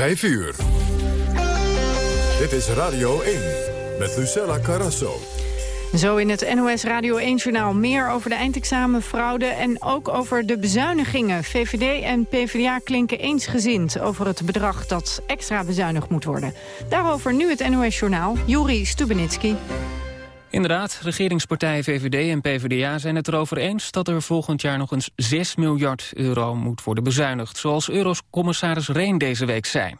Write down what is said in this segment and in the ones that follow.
5 uur. Dit is Radio 1 met Lucella Carrasso. Zo in het NOS Radio 1-journaal meer over de eindexamenfraude... en ook over de bezuinigingen. VVD en PvdA klinken eensgezind over het bedrag dat extra bezuinigd moet worden. Daarover nu het NOS-journaal, Juri Stubenitski. Inderdaad, regeringspartijen VVD en PvdA zijn het erover eens... dat er volgend jaar nog eens 6 miljard euro moet worden bezuinigd... zoals Eurocommissaris Reen deze week zei.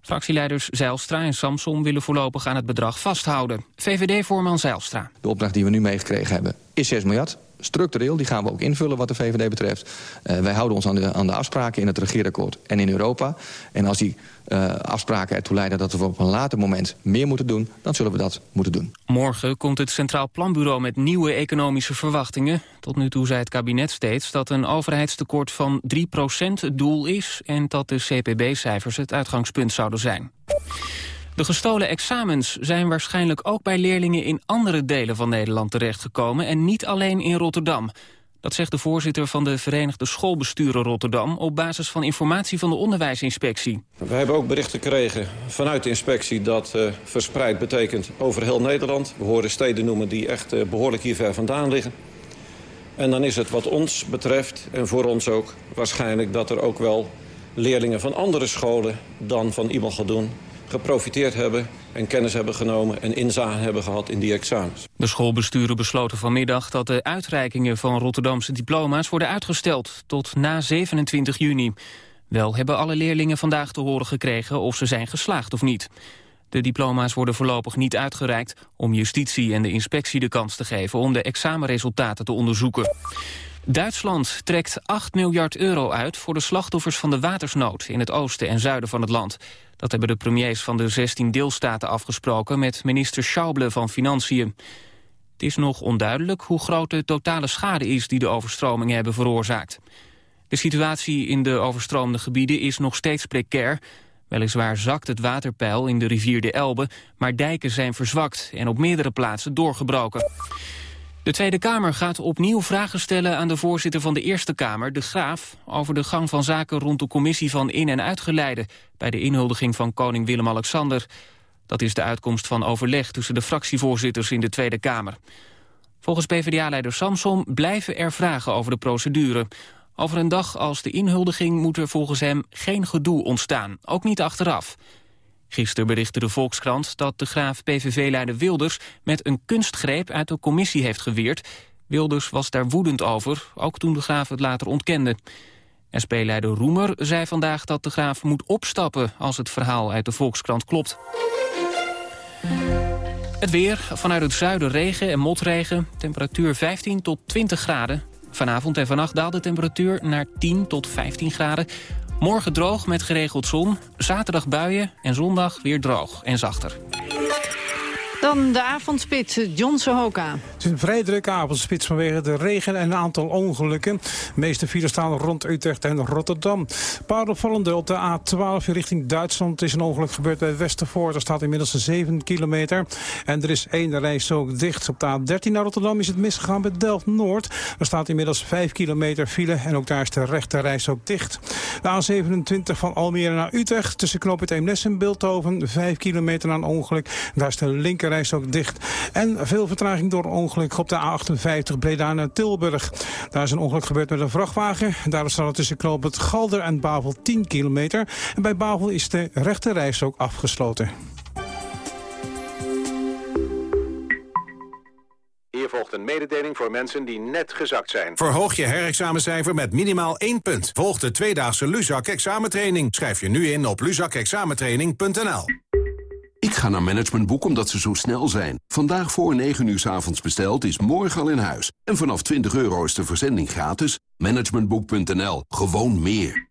Fractieleiders Zeilstra en Samson willen voorlopig aan het bedrag vasthouden. VVD-voorman Zeilstra. De opdracht die we nu meegekregen hebben is 6 miljard structureel. Die gaan we ook invullen wat de VVD betreft. Uh, wij houden ons aan de, aan de afspraken in het regeerakkoord en in Europa. En als die uh, afspraken ertoe leiden dat we op een later moment meer moeten doen... dan zullen we dat moeten doen. Morgen komt het Centraal Planbureau met nieuwe economische verwachtingen. Tot nu toe zei het kabinet steeds dat een overheidstekort van 3% het doel is... en dat de CPB-cijfers het uitgangspunt zouden zijn. De gestolen examens zijn waarschijnlijk ook bij leerlingen in andere delen van Nederland terechtgekomen en niet alleen in Rotterdam. Dat zegt de voorzitter van de Verenigde Schoolbesturen Rotterdam... op basis van informatie van de onderwijsinspectie. We hebben ook bericht gekregen vanuit de inspectie dat uh, verspreid betekent over heel Nederland. We horen steden noemen die echt uh, behoorlijk hier ver vandaan liggen. En dan is het wat ons betreft, en voor ons ook, waarschijnlijk... dat er ook wel leerlingen van andere scholen dan van Imelgadoen geprofiteerd hebben en kennis hebben genomen en inzage hebben gehad in die examens. De schoolbesturen besloten vanmiddag dat de uitreikingen van Rotterdamse diploma's worden uitgesteld tot na 27 juni. Wel hebben alle leerlingen vandaag te horen gekregen of ze zijn geslaagd of niet. De diploma's worden voorlopig niet uitgereikt om justitie en de inspectie de kans te geven om de examenresultaten te onderzoeken. Duitsland trekt 8 miljard euro uit voor de slachtoffers van de watersnood in het oosten en zuiden van het land. Dat hebben de premiers van de 16 deelstaten afgesproken met minister Schauble van Financiën. Het is nog onduidelijk hoe groot de totale schade is die de overstromingen hebben veroorzaakt. De situatie in de overstroomde gebieden is nog steeds precair. Weliswaar zakt het waterpeil in de rivier de Elbe, maar dijken zijn verzwakt en op meerdere plaatsen doorgebroken. De Tweede Kamer gaat opnieuw vragen stellen aan de voorzitter van de Eerste Kamer, De Graaf, over de gang van zaken rond de commissie van in- en uitgeleide bij de inhuldiging van koning Willem-Alexander. Dat is de uitkomst van overleg tussen de fractievoorzitters in de Tweede Kamer. Volgens PvdA-leider Samson blijven er vragen over de procedure. Over een dag als de inhuldiging moet er volgens hem geen gedoe ontstaan, ook niet achteraf. Gisteren berichtte de Volkskrant dat de graaf PVV-leider Wilders... met een kunstgreep uit de commissie heeft geweerd. Wilders was daar woedend over, ook toen de graaf het later ontkende. SP-leider Roemer zei vandaag dat de graaf moet opstappen... als het verhaal uit de Volkskrant klopt. Het weer, vanuit het zuiden regen en motregen. Temperatuur 15 tot 20 graden. Vanavond en vannacht daalt de temperatuur naar 10 tot 15 graden. Morgen droog met geregeld zon, zaterdag buien en zondag weer droog en zachter. Dan de avondspits, John Sohoka. Het is een vrij drukke avondspits vanwege de regen en een aantal ongelukken. De meeste files staan rond Utrecht en Rotterdam. Paar opvallende op de A12 richting Duitsland is een ongeluk gebeurd bij Westervoort. Er staat inmiddels 7 kilometer. En er is één reis ook dicht. Op de A13 naar Rotterdam is het misgegaan bij Delft-Noord. Er staat inmiddels 5 kilometer file en ook daar is de rechte ook dicht. De A27 van Almere naar Utrecht tussen Knoop Eemnes en Beeldhoven. 5 kilometer een ongeluk. Daar is de linker reis ook dicht. En veel vertraging door ongeluk op de A58 Breda naar Tilburg. Daar is een ongeluk gebeurd met een vrachtwagen. Daarom staat het tussen knoop het Galder en Bavel 10 kilometer. En bij Bavel is de rechte reis ook afgesloten. Hier volgt een mededeling voor mensen die net gezakt zijn. Verhoog je herexamencijfer met minimaal 1 punt. Volg de tweedaagse Luzak examentraining. Schrijf je nu in op luzakexamentraining.nl. Ik ga naar Managementboek omdat ze zo snel zijn. Vandaag voor 9 uur s avonds besteld is morgen al in huis. En vanaf 20 euro is de verzending gratis. Managementboek.nl. Gewoon meer.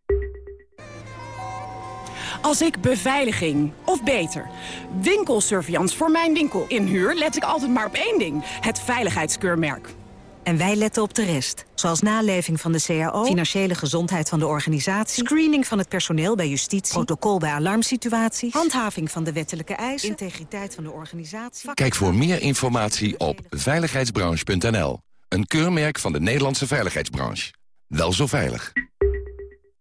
Als ik beveiliging, of beter, winkelsurveillance voor mijn winkel inhuur... let ik altijd maar op één ding, het veiligheidskeurmerk. En wij letten op de rest. Zoals naleving van de CAO, financiële gezondheid van de organisatie... screening van het personeel bij justitie, protocol bij alarmsituaties... handhaving van de wettelijke eisen, integriteit van de organisatie... Kijk voor meer informatie op veiligheidsbranche.nl. Een keurmerk van de Nederlandse veiligheidsbranche. Wel zo veilig.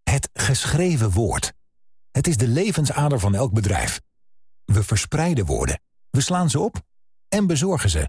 Het geschreven woord. Het is de levensader van elk bedrijf. We verspreiden woorden, we slaan ze op en bezorgen ze.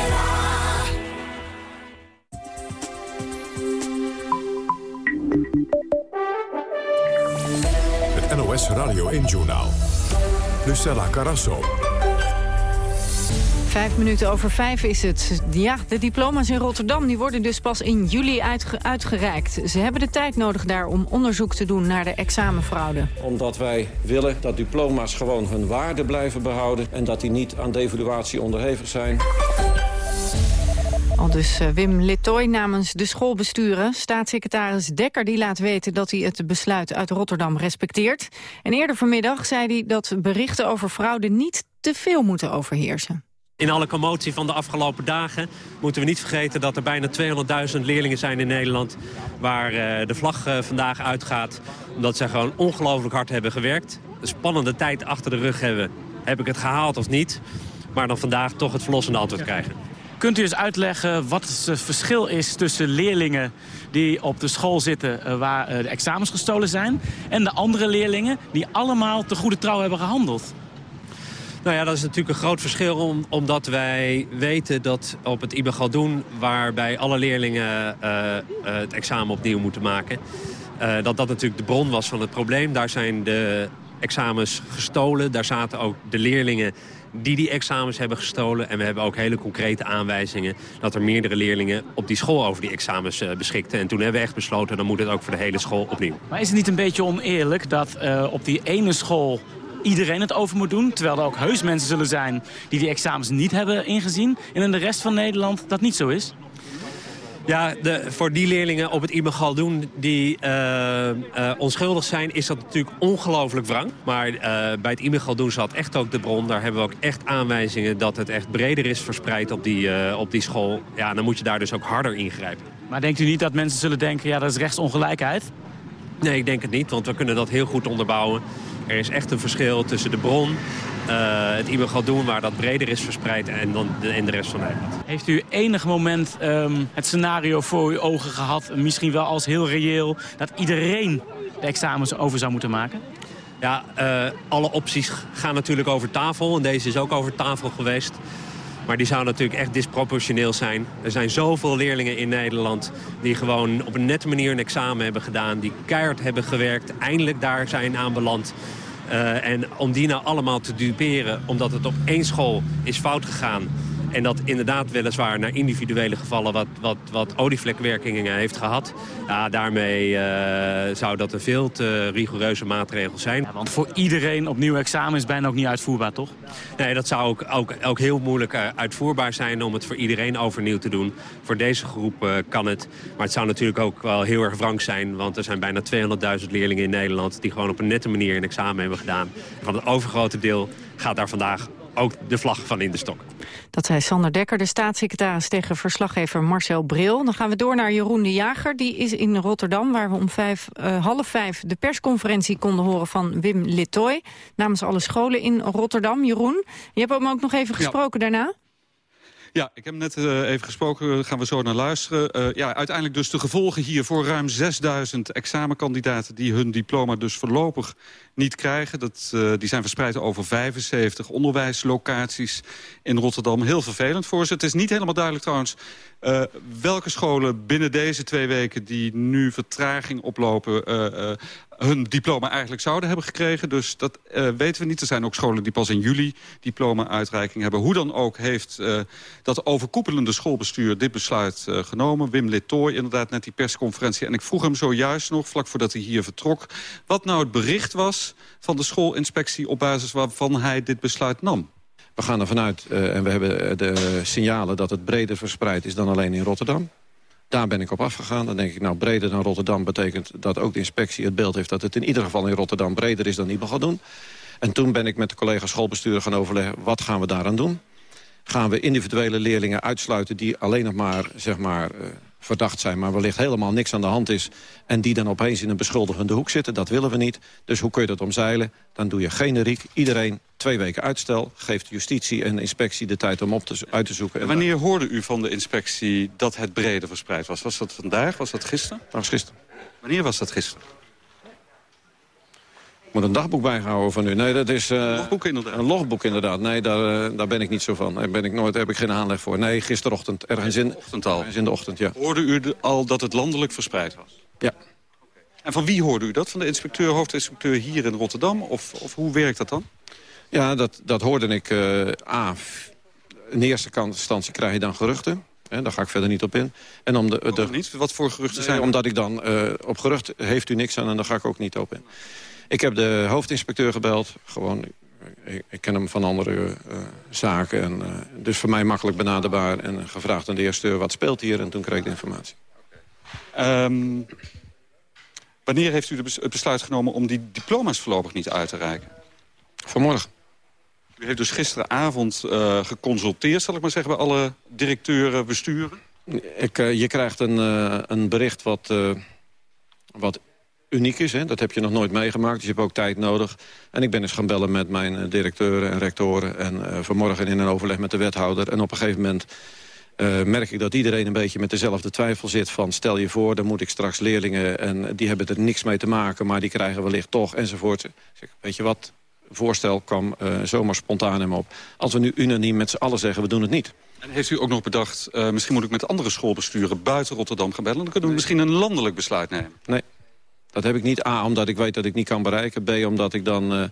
NOS Radio 1-journaal. Lucella Carasso. Vijf minuten over vijf is het. Ja, de diploma's in Rotterdam die worden dus pas in juli uitgereikt. Ze hebben de tijd nodig daar om onderzoek te doen naar de examenfraude. Omdat wij willen dat diploma's gewoon hun waarde blijven behouden... en dat die niet aan devaluatie onderhevig zijn. Dus eh, Wim Littoy namens de schoolbesturen. Staatssecretaris Dekker die laat weten dat hij het besluit uit Rotterdam respecteert. En eerder vanmiddag zei hij dat berichten over fraude niet te veel moeten overheersen. In alle commotie van de afgelopen dagen moeten we niet vergeten dat er bijna 200.000 leerlingen zijn in Nederland waar eh, de vlag eh, vandaag uitgaat. Omdat zij gewoon ongelooflijk hard hebben gewerkt. Een spannende tijd achter de rug hebben. Heb ik het gehaald of niet? Maar dan vandaag toch het verlossende antwoord krijgen. Kunt u eens uitleggen wat het verschil is tussen leerlingen die op de school zitten eh, waar de examens gestolen zijn... en de andere leerlingen die allemaal te goede trouw hebben gehandeld? Nou ja, dat is natuurlijk een groot verschil omdat wij weten dat op het IBE Galdoen... waarbij alle leerlingen uh, het examen opnieuw moeten maken... Dat dat natuurlijk de bron was van het probleem. Daar zijn de examens gestolen. Daar zaten ook de leerlingen die die examens hebben gestolen. En we hebben ook hele concrete aanwijzingen... dat er meerdere leerlingen op die school over die examens uh, beschikten. En toen hebben we echt besloten, dan moet het ook voor de hele school opnieuw. Maar is het niet een beetje oneerlijk dat uh, op die ene school iedereen het over moet doen. Terwijl er ook heus mensen zullen zijn die die examens niet hebben ingezien. En in de rest van Nederland dat niet zo is. Ja, de, voor die leerlingen op het IME Galdoen die uh, uh, onschuldig zijn... is dat natuurlijk ongelooflijk wrang. Maar uh, bij het IME Galdoen zat echt ook de bron. Daar hebben we ook echt aanwijzingen dat het echt breder is verspreid op die, op die school. Ja, dan moet je daar dus ook harder ingrijpen. Maar denkt u niet dat mensen zullen denken, ja, dat is rechtsongelijkheid? Nee, ik denk het niet, want we kunnen dat heel goed onderbouwen. Er is echt een verschil tussen de bron, uh, het IME Galdoen... waar dat breder is verspreid en, dan de, en de rest van Nederland. Heeft u enig moment um, het scenario voor uw ogen gehad... misschien wel als heel reëel, dat iedereen de examens over zou moeten maken? Ja, uh, alle opties gaan natuurlijk over tafel. En deze is ook over tafel geweest. Maar die zou natuurlijk echt disproportioneel zijn. Er zijn zoveel leerlingen in Nederland die gewoon op een nette manier een examen hebben gedaan. Die keihard hebben gewerkt, eindelijk daar zijn aanbeland. Uh, en om die nou allemaal te duperen omdat het op één school is fout gegaan... En dat inderdaad weliswaar naar individuele gevallen wat, wat, wat olievlekwerkingen heeft gehad. Ja, daarmee uh, zou dat een veel te rigoureuze maatregel zijn. Ja, want voor iedereen opnieuw examen is bijna ook niet uitvoerbaar, toch? Nee, dat zou ook, ook, ook heel moeilijk uh, uitvoerbaar zijn om het voor iedereen overnieuw te doen. Voor deze groep uh, kan het. Maar het zou natuurlijk ook wel heel erg wrang zijn. Want er zijn bijna 200.000 leerlingen in Nederland die gewoon op een nette manier een examen hebben gedaan. Van het overgrote deel gaat daar vandaag ook de vlag van in de stok. Dat zei Sander Dekker, de staatssecretaris tegen verslaggever Marcel Bril. Dan gaan we door naar Jeroen de Jager. Die is in Rotterdam, waar we om vijf, uh, half vijf de persconferentie konden horen van Wim Littoy. Namens alle scholen in Rotterdam. Jeroen, je hebt hem ook nog even gesproken ja. daarna? Ja, ik heb net uh, even gesproken, daar gaan we zo naar luisteren. Uh, ja, uiteindelijk dus de gevolgen hier voor ruim 6000 examenkandidaten... die hun diploma dus voorlopig niet krijgen. Dat, uh, die zijn verspreid over 75 onderwijslocaties in Rotterdam. Heel vervelend voor ze. Het is niet helemaal duidelijk trouwens... Uh, welke scholen binnen deze twee weken die nu vertraging oplopen... Uh, hun diploma eigenlijk zouden hebben gekregen. Dus dat weten we niet. Er zijn ook scholen die pas in juli diploma-uitreiking hebben. Hoe dan ook heeft dat overkoepelende schoolbestuur dit besluit genomen. Wim Littoy, inderdaad net die persconferentie. En ik vroeg hem zojuist nog, vlak voordat hij hier vertrok... wat nou het bericht was van de schoolinspectie... op basis waarvan hij dit besluit nam. We gaan ervan uit, uh, en we hebben de signalen dat het breder verspreid is dan alleen in Rotterdam. Daar ben ik op afgegaan. Dan denk ik, nou, breder dan Rotterdam betekent dat ook de inspectie het beeld heeft... dat het in ieder geval in Rotterdam breder is dan Ibel gaat doen. En toen ben ik met de collega schoolbestuurder gaan overleggen... wat gaan we daaraan doen? Gaan we individuele leerlingen uitsluiten die alleen nog maar, zeg maar uh, verdacht zijn... maar wellicht helemaal niks aan de hand is... en die dan opeens in een beschuldigende hoek zitten? Dat willen we niet. Dus hoe kun je dat omzeilen? Dan doe je generiek iedereen twee weken uitstel... geeft justitie en inspectie de tijd om op te, uit te zoeken. En wanneer hoorde u van de inspectie dat het breder verspreid was? Was dat vandaag? Was dat gisteren? Dat was gisteren. Wanneer was dat gisteren? Moet een dagboek bijhouden van u. Nee, dat is... Uh, een logboek inderdaad. Een logboek inderdaad. Nee, daar, uh, daar ben ik niet zo van. Daar ben ik nooit, heb ik geen aanleg voor. Nee, gisterochtend. Ergens in, ochtend al. Ergens in de ochtend, ja. Hoorde u de, al dat het landelijk verspreid was? Ja. En van wie hoorde u dat? Van de inspecteur, hoofdinspecteur hier in Rotterdam? Of, of hoe werkt dat dan? Ja, dat, dat hoorde ik... Uh, A, in eerste instantie krijg je dan geruchten. Hè, daar ga ik verder niet op in. En om de, de, niet? Wat voor geruchten zijn? Omdat ik dan op gerucht heeft u niks aan en daar ga ik ook niet op in. Ik heb de hoofdinspecteur gebeld. Gewoon, ik, ik ken hem van andere uh, zaken. En, uh, dus voor mij makkelijk benaderbaar. En gevraagd aan de eerste wat speelt hier. En toen kreeg ik de informatie. Um, wanneer heeft u het besluit genomen om die diploma's voorlopig niet uit te reiken? Vanmorgen. U heeft dus gisteravond uh, geconsulteerd, zal ik maar zeggen, bij alle directeuren, besturen? Ik, je krijgt een, een bericht wat, wat uniek is. Hè? Dat heb je nog nooit meegemaakt, dus je hebt ook tijd nodig. En ik ben eens gaan bellen met mijn uh, directeuren en rectoren... en uh, vanmorgen in een overleg met de wethouder. En op een gegeven moment uh, merk ik dat iedereen een beetje met dezelfde twijfel zit... van stel je voor, dan moet ik straks leerlingen... en die hebben er niks mee te maken, maar die krijgen wellicht toch, enzovoort. Zeg, weet je wat, voorstel kwam zomaar spontaan hem op. Als we nu unaniem met z'n allen zeggen, we doen het niet... En heeft u ook nog bedacht, misschien moet ik met andere schoolbesturen buiten Rotterdam gaan bellen... dan kunnen we misschien een landelijk besluit nemen. Nee, dat heb ik niet. A, omdat ik weet dat ik niet kan bereiken. B, omdat ik dan uh,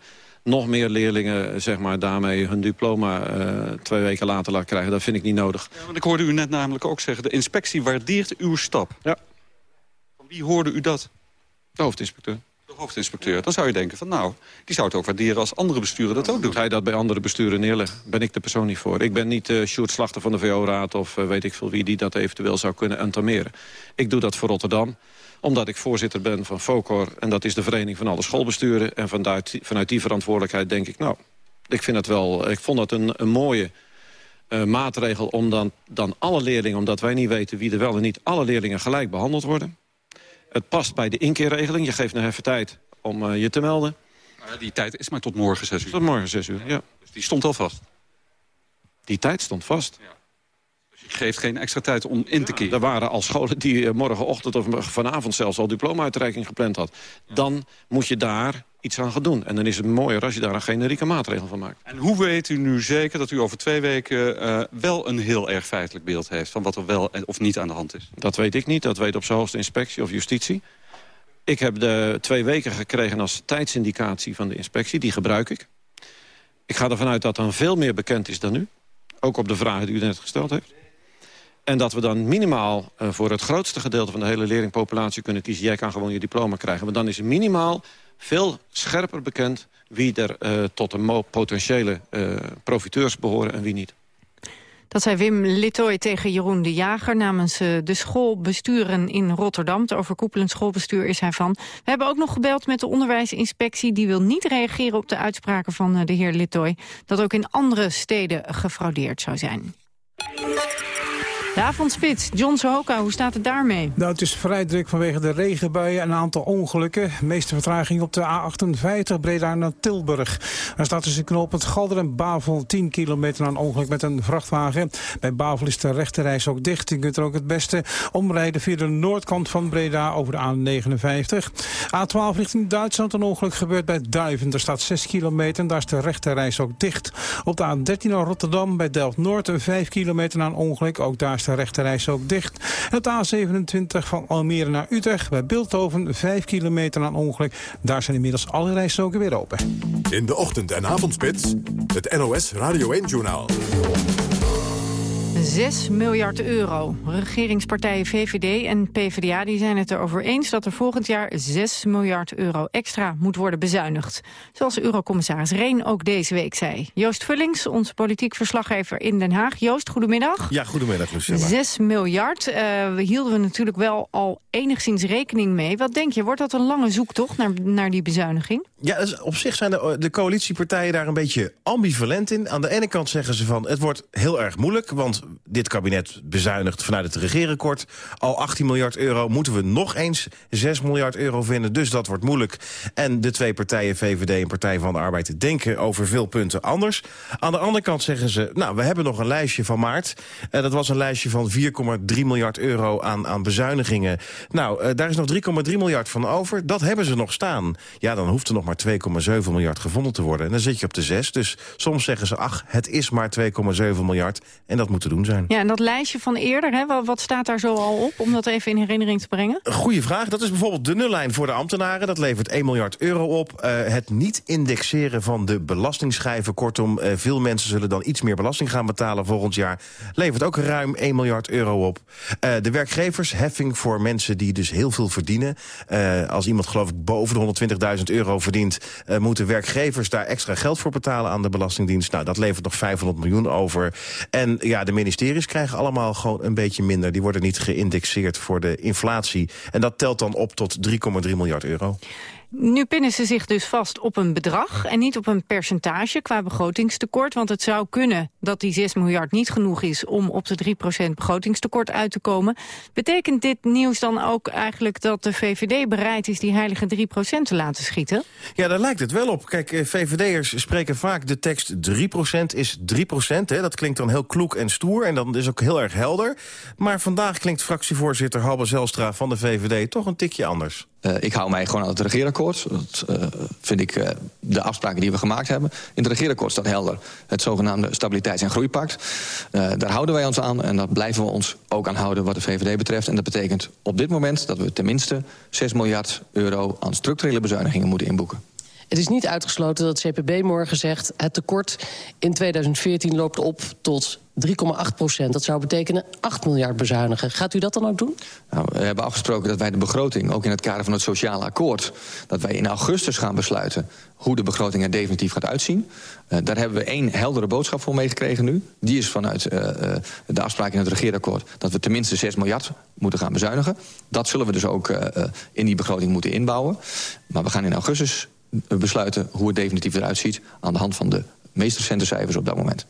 nog meer leerlingen zeg maar, daarmee hun diploma uh, twee weken later laat krijgen. Dat vind ik niet nodig. Ja, want ik hoorde u net namelijk ook zeggen... de inspectie waardeert uw stap. Ja. Van wie hoorde u dat? De hoofdinspecteur. De hoofdinspecteur. Dan zou je denken van nou, die zou het ook waarderen als andere besturen dat ook doen. Hij dat bij andere besturen neerleggen. Ben ik de persoon niet voor. Ik ben niet uh, Sjoerd Slachter van de VO-raad of uh, weet ik veel wie die dat eventueel zou kunnen entameren. Ik doe dat voor Rotterdam omdat ik voorzitter ben van FOCOR. En dat is de vereniging van alle schoolbesturen. En vanuit, vanuit die verantwoordelijkheid denk ik... nou, ik, vind het wel, ik vond dat een, een mooie uh, maatregel om dan, dan alle leerlingen... omdat wij niet weten wie er wel en niet... alle leerlingen gelijk behandeld worden. Het past bij de inkeerregeling. Je geeft nog even tijd om uh, je te melden. Uh, die tijd is maar tot morgen 6 uur. Tot morgen 6 uur, ja. Dus die stond al vast? Die tijd stond vast. Ja geeft geen extra tijd om in te keren. er waren al scholen die eh, morgenochtend of vanavond zelfs al diploma-uitreiking gepland had. Dan moet je daar iets aan gaan doen. En dan is het mooier als je daar een generieke maatregel van maakt. En hoe weet u nu zeker dat u over twee weken uh, wel een heel erg feitelijk beeld heeft... van wat er wel of niet aan de hand is? Dat weet ik niet. Dat weet op zijn hoogste inspectie of justitie. Ik heb de twee weken gekregen als tijdsindicatie van de inspectie. Die gebruik ik. Ik ga ervan uit dat dan veel meer bekend is dan nu. Ook op de vragen die u net gesteld heeft. En dat we dan minimaal uh, voor het grootste gedeelte van de hele leerlingpopulatie kunnen kiezen. Jij kan gewoon je diploma krijgen. Want dan is minimaal veel scherper bekend wie er uh, tot de potentiële uh, profiteurs behoren en wie niet. Dat zei Wim Littoy tegen Jeroen de Jager namens de schoolbesturen in Rotterdam. Het overkoepelend schoolbestuur is hij van. We hebben ook nog gebeld met de onderwijsinspectie. Die wil niet reageren op de uitspraken van de heer Littoy. Dat ook in andere steden gefraudeerd zou zijn. De avondspits, John Sohoka, hoe staat het daarmee? Nou, het is vrij druk vanwege de regenbuien en een aantal ongelukken. De meeste vertraging op de A58 Breda naar Tilburg. Daar staat tussen knooppunt Galder en Bavel 10 kilometer aan ongeluk met een vrachtwagen. Bij Bavel is de rechterreis ook dicht. Je kunt er ook het beste omrijden via de noordkant van Breda over de A59. A12 richting Duitsland, een ongeluk gebeurt bij Duiven. Er staat 6 kilometer daar is de rechterreis ook dicht. Op de A13 naar Rotterdam bij Delft-Noord, 5 kilometer aan ongeluk. Ook daar is de rechterreis ook dicht. Het A27 van Almere naar Utrecht bij Beeldhoven, 5 kilometer aan ongeluk. Daar zijn inmiddels alle rijstroken weer open. In de ochtend- en avondspits, het NOS Radio 1-journaal. 6 miljard euro. Regeringspartijen VVD en PvdA die zijn het erover eens... dat er volgend jaar 6 miljard euro extra moet worden bezuinigd. Zoals eurocommissaris Reen ook deze week zei. Joost Vullings, onze politiek verslaggever in Den Haag. Joost, goedemiddag. Ja, goedemiddag Lucilla. 6 miljard. Uh, we hielden we natuurlijk wel al enigszins rekening mee. Wat denk je, wordt dat een lange zoektocht naar, naar die bezuiniging? Ja, dus op zich zijn de, de coalitiepartijen daar een beetje ambivalent in. Aan de ene kant zeggen ze van, het wordt heel erg moeilijk... want dit kabinet bezuinigt vanuit het regeerakkoord al 18 miljard euro. Moeten we nog eens 6 miljard euro vinden, dus dat wordt moeilijk. En de twee partijen, VVD en Partij van de Arbeid, denken over veel punten anders. Aan de andere kant zeggen ze, nou, we hebben nog een lijstje van maart. Uh, dat was een lijstje van 4,3 miljard euro aan, aan bezuinigingen. Nou, uh, daar is nog 3,3 miljard van over. Dat hebben ze nog staan. Ja, dan hoeft er nog maar 2,7 miljard gevonden te worden. En dan zit je op de 6. Dus soms zeggen ze, ach, het is maar 2,7 miljard. En dat moet te doen zijn. Ja, en dat lijstje van eerder, hè, wat staat daar zo al op? Om dat even in herinnering te brengen. Goeie vraag. Dat is bijvoorbeeld de nullijn voor de ambtenaren. Dat levert 1 miljard euro op. Uh, het niet indexeren van de belastingschijven. Kortom, uh, veel mensen zullen dan iets meer belasting gaan betalen volgend jaar. Levert ook ruim 1 miljard euro op. Uh, de werkgeversheffing voor mensen die dus heel veel verdienen. als iemand geloof ik boven de 120.000 euro verdient... moeten werkgevers daar extra geld voor betalen aan de Belastingdienst. Nou, dat levert nog 500 miljoen over. En ja, de ministeries krijgen allemaal gewoon een beetje minder. Die worden niet geïndexeerd voor de inflatie. En dat telt dan op tot 3,3 miljard euro. Nu pinnen ze zich dus vast op een bedrag en niet op een percentage qua begrotingstekort. Want het zou kunnen dat die 6 miljard niet genoeg is om op de 3% begrotingstekort uit te komen. Betekent dit nieuws dan ook eigenlijk dat de VVD bereid is die heilige 3% te laten schieten? Ja, daar lijkt het wel op. Kijk, eh, VVD'ers spreken vaak de tekst 3% is 3%. Hè. Dat klinkt dan heel kloek en stoer en dan is ook heel erg helder. Maar vandaag klinkt fractievoorzitter Halbe Zelstra van de VVD toch een tikje anders. Uh, ik hou mij gewoon aan het regeerakkoord. Dat uh, vind ik uh, de afspraken die we gemaakt hebben. In het regeerakkoord staat helder het zogenaamde Stabiliteits- en Groeipact. daar houden wij ons aan en daar blijven we ons ook aan houden wat de VVD betreft. En dat betekent op dit moment dat we tenminste 6 miljard euro aan structurele bezuinigingen moeten inboeken. Het is niet uitgesloten dat CPB morgen zegt... het tekort in 2014 loopt op tot 3,8 procent. Dat zou betekenen 8 miljard bezuinigen. Gaat u dat dan ook doen? Nou, we hebben afgesproken dat wij de begroting, ook in het kader van het sociale akkoord... dat wij in augustus gaan besluiten hoe de begroting er definitief gaat uitzien. Uh, daar hebben we één heldere boodschap voor meegekregen nu. Die is vanuit uh, uh, de afspraak in het regeerakkoord... dat we tenminste 6 miljard moeten gaan bezuinigen. Dat zullen we dus ook in die begroting moeten inbouwen. Maar we gaan in augustus besluiten hoe het definitief eruit ziet... aan de hand van de meest recente cijfers op dat moment.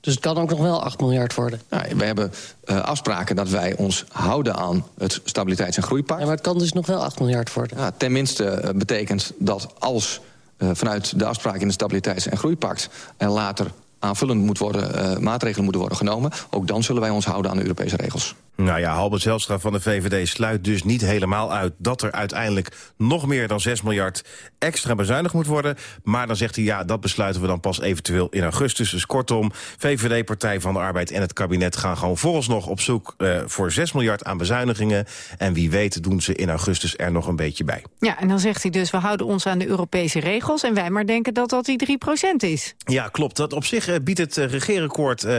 Dus het kan ook nog wel 8 miljard worden? Nou, we hebben uh, afspraken dat wij ons houden aan het Stabiliteits- en Groeipact. Ja, maar het kan dus nog wel 8 miljard worden? Ja, tenminste uh, betekent dat als uh, vanuit de afspraken in het Stabiliteits- en Groeipact... er later aanvullend moet worden, maatregelen moeten worden genomen... ook dan zullen wij ons houden aan de Europese regels. Nou ja, Halbert Zelstra van de VVD sluit dus niet helemaal uit... dat er uiteindelijk nog meer dan 6 miljard extra bezuinigd moet worden. Maar dan zegt hij, ja, dat besluiten we dan pas eventueel in augustus. Dus kortom, VVD, Partij van de Arbeid en het kabinet... gaan gewoon vooralsnog op zoek uh, voor 6 miljard aan bezuinigingen. En wie weet doen ze in augustus er nog een beetje bij. Ja, en dan zegt hij dus, we houden ons aan de Europese regels... en wij maar denken dat dat die 3% is. Ja, klopt. Dat op zich uh, biedt het uh, regeerakkoord uh,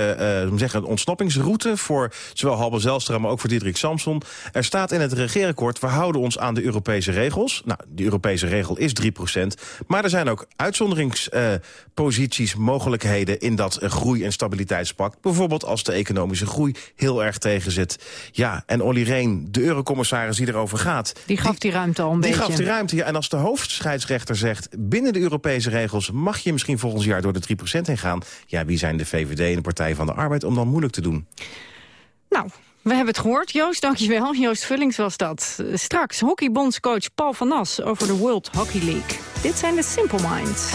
zeggen, een ontsnappingsroute... voor zowel Halbert Zelstra maar ook voor Diederik Samson. Er staat in het regeerakkoord, we houden ons aan de Europese regels. Nou, die Europese regel is 3% Maar er zijn ook uitzonderingsposities, uh, mogelijkheden... in dat groei- en stabiliteitspact. Bijvoorbeeld als de economische groei heel erg tegenzit. Ja, en Olly Reen, de eurocommissaris die erover gaat... Die gaf die, die ruimte al een die beetje. Die gaf die ruimte, ja. En als de hoofdscheidsrechter zegt... binnen de Europese regels mag je misschien volgend jaar door de 3% heen gaan... ja, wie zijn de VVD en de Partij van de Arbeid om dan moeilijk te doen? Nou, we hebben het gehoord. Joost, dankjewel. Joost Vullings was dat. Straks hockeybondscoach Paul van Nas over de World Hockey League. Dit zijn de Simple Minds.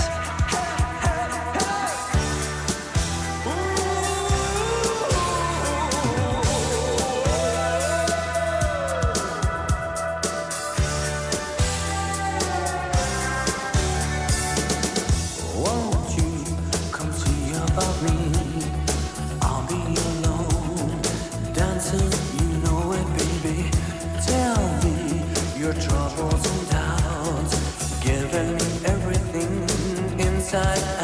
sun.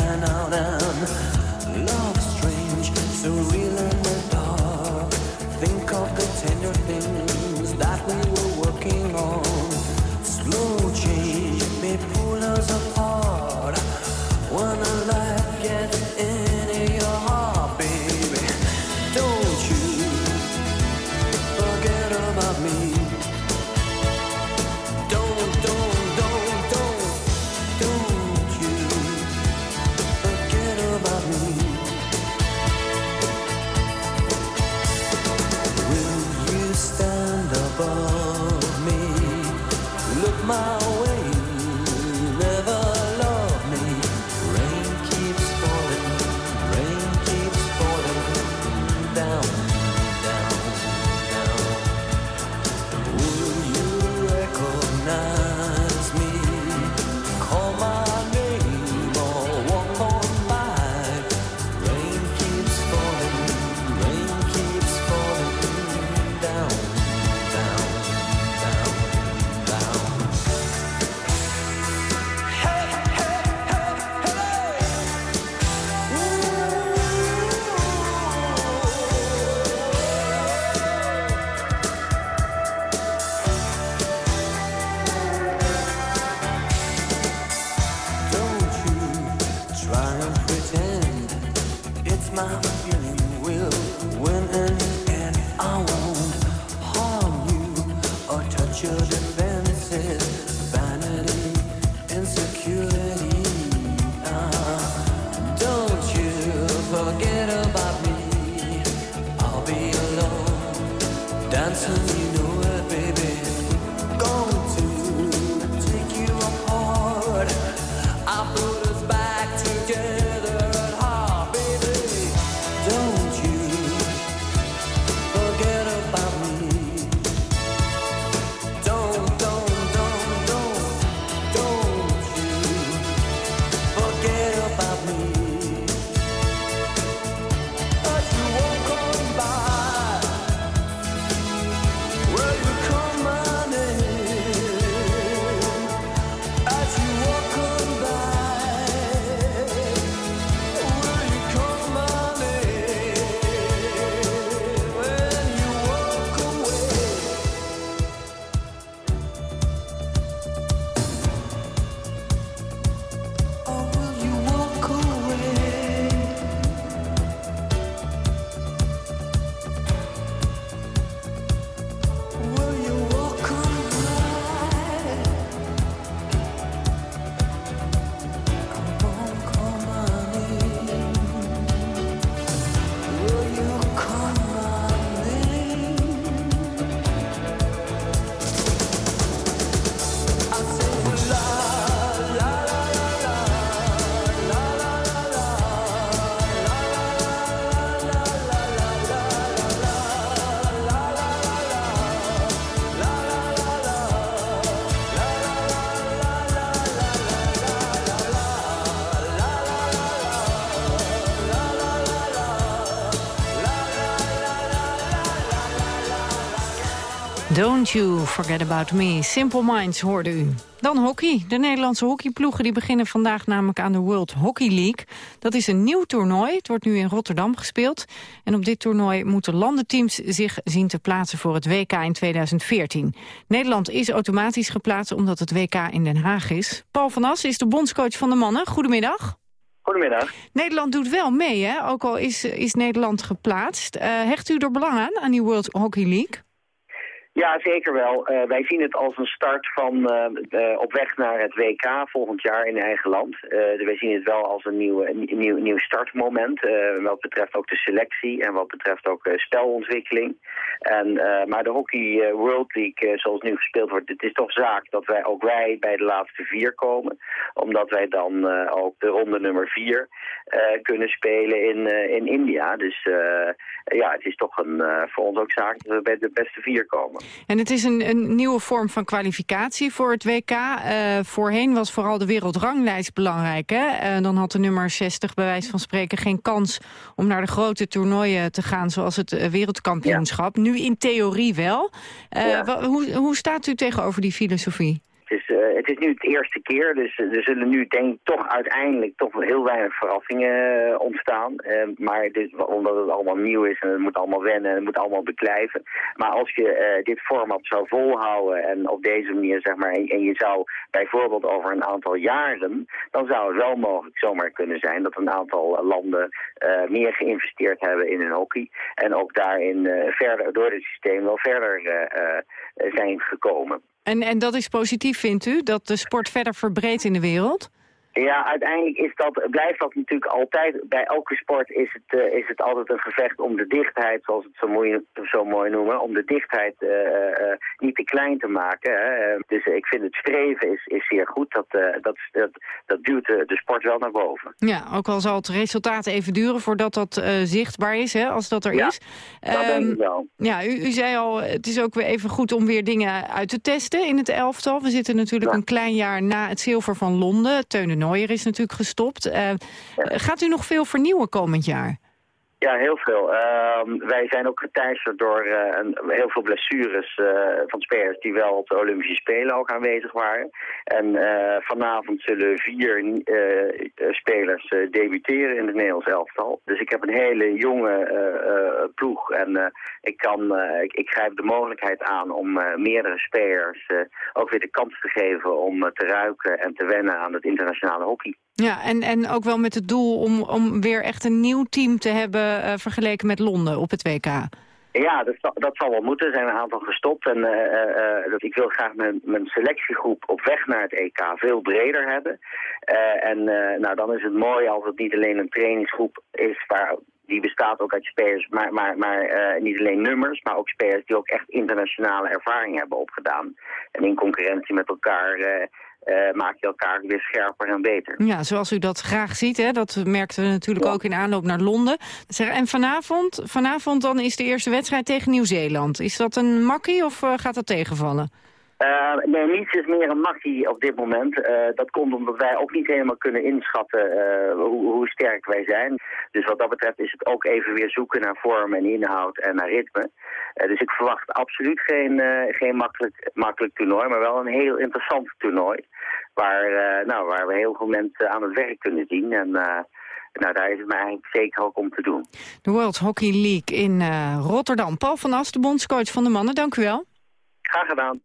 Don't you forget about me. Simple Minds hoorde u. Dan hockey. De Nederlandse hockeyploegen die beginnen vandaag namelijk aan de World Hockey League. Dat is een nieuw toernooi. Het wordt nu in Rotterdam gespeeld. En op dit toernooi moeten landenteams zich zien te plaatsen voor het WK in 2014. Nederland is automatisch geplaatst omdat het WK in Den Haag is. Paul van As is de bondscoach van de mannen. Goedemiddag. Goedemiddag. Nederland doet wel mee, hè? ook al is, is Nederland geplaatst. Uh, hecht u er belang aan, aan die World Hockey League? Ja, zeker wel. Uh, wij zien het als een start van uh, uh, op weg naar het WK volgend jaar in eigen land. wij zien het wel als een nieuw, een nieuw, nieuw startmoment. wat betreft ook de selectie en wat betreft ook spelontwikkeling. En, maar de Hockey World League, zoals nu gespeeld wordt, het is toch zaak dat wij ook wij bij de laatste vier komen. Omdat wij dan ook de ronde nummer vier kunnen spelen in, in India. Dus ja, het is toch een, voor ons ook zaak dat we bij de beste vier komen. En het is een, een nieuwe vorm van kwalificatie voor het WK. Uh, voorheen was vooral de wereldranglijst belangrijk. Hè? Uh, dan had de nummer 60 bij wijze van spreken geen kans om naar de grote toernooien te gaan... zoals het uh, wereldkampioenschap. Ja. Nu in theorie wel. Ja. Hoe, hoe staat u tegenover die filosofie? Uh, het is nu het eerste keer, dus er zullen nu denk ik toch uiteindelijk toch heel weinig verrassingen uh, ontstaan. Uh, maar dit, omdat het allemaal nieuw is en het moet allemaal wennen en het moet allemaal beklijven. Maar als je dit format zou volhouden en op deze manier zeg maar, en, je zou bijvoorbeeld over een aantal jaren, dan zou het wel mogelijk zomaar kunnen zijn dat een aantal landen meer geïnvesteerd hebben in hun hockey. En ook daarin verder door het systeem wel verder zijn gekomen. En, en dat is positief, vindt u, dat de sport verder verbreedt in de wereld? Ja, uiteindelijk is dat, blijft dat natuurlijk altijd. Bij elke sport is het, uh, is het altijd een gevecht om de dichtheid, zoals het zo mooi, zo mooi noemen, om de dichtheid uh, uh, niet te klein te maken. Hè. Dus ik vind het streven is, is zeer goed. Dat, dat, dat, dat duwt de, de, sport wel naar boven. Ja, ook al zal het resultaat even duren voordat dat zichtbaar is, hè, als dat er ja, is. Dat um, denk ik wel. Ja, u, u, zei al, het is ook weer even goed om weer dingen uit te testen in het elftal. We zitten natuurlijk ja. een klein jaar na het zilver van Londen. Teunen Nooier is natuurlijk gestopt. Uh, gaat u nog veel vernieuwen komend jaar? Ja, heel veel. Uh, wij zijn ook geteisterd door uh, een, heel veel blessures uh, van spelers die wel op de Olympische Spelen ook aanwezig waren. En vanavond zullen vier spelers debuteren in het Nederlands elftal. Dus ik heb een hele jonge ploeg en ik, kan, ik, ik, grijp de mogelijkheid aan om meerdere spelers ook weer de kans te geven om te ruiken en te wennen aan het internationale hockey. Ja, en, en ook wel met het doel om, om weer echt een nieuw team te hebben... Uh, vergeleken met Londen op het WK. Ja, dat, dat zal wel moeten. Er zijn een aantal gestopt. En uh, dat ik wil graag mijn, mijn selectiegroep op weg naar het EK veel breder hebben. en nou, dan is het mooi als het niet alleen een trainingsgroep is... waar die bestaat ook uit spelers, maar, maar, maar niet alleen nummers, maar ook spelers die ook echt internationale ervaring hebben opgedaan. En in concurrentie met elkaar uh, maak je elkaar weer scherper en beter. Ja, zoals u dat graag ziet, hè? dat merkten we natuurlijk ook in aanloop naar Londen. En vanavond, vanavond dan is de eerste wedstrijd tegen Nieuw-Zeeland. Is dat een makkie of gaat dat tegenvallen? Uh, nee, niets is meer een makkie op dit moment. Uh, dat komt omdat wij ook niet helemaal kunnen inschatten uh, hoe, hoe, sterk wij zijn. Dus wat dat betreft is het ook even weer zoeken naar vorm en inhoud en naar ritme. dus ik verwacht absoluut geen, geen makkelijk, makkelijk toernooi, maar wel een heel interessant toernooi. Waar, nou, waar we heel veel mensen aan het werk kunnen zien. En nou, daar is het mij eigenlijk zeker ook om te doen. De World Hockey League in Rotterdam. Paul van As, de bondscoach van de mannen, dank u wel. Graag gedaan.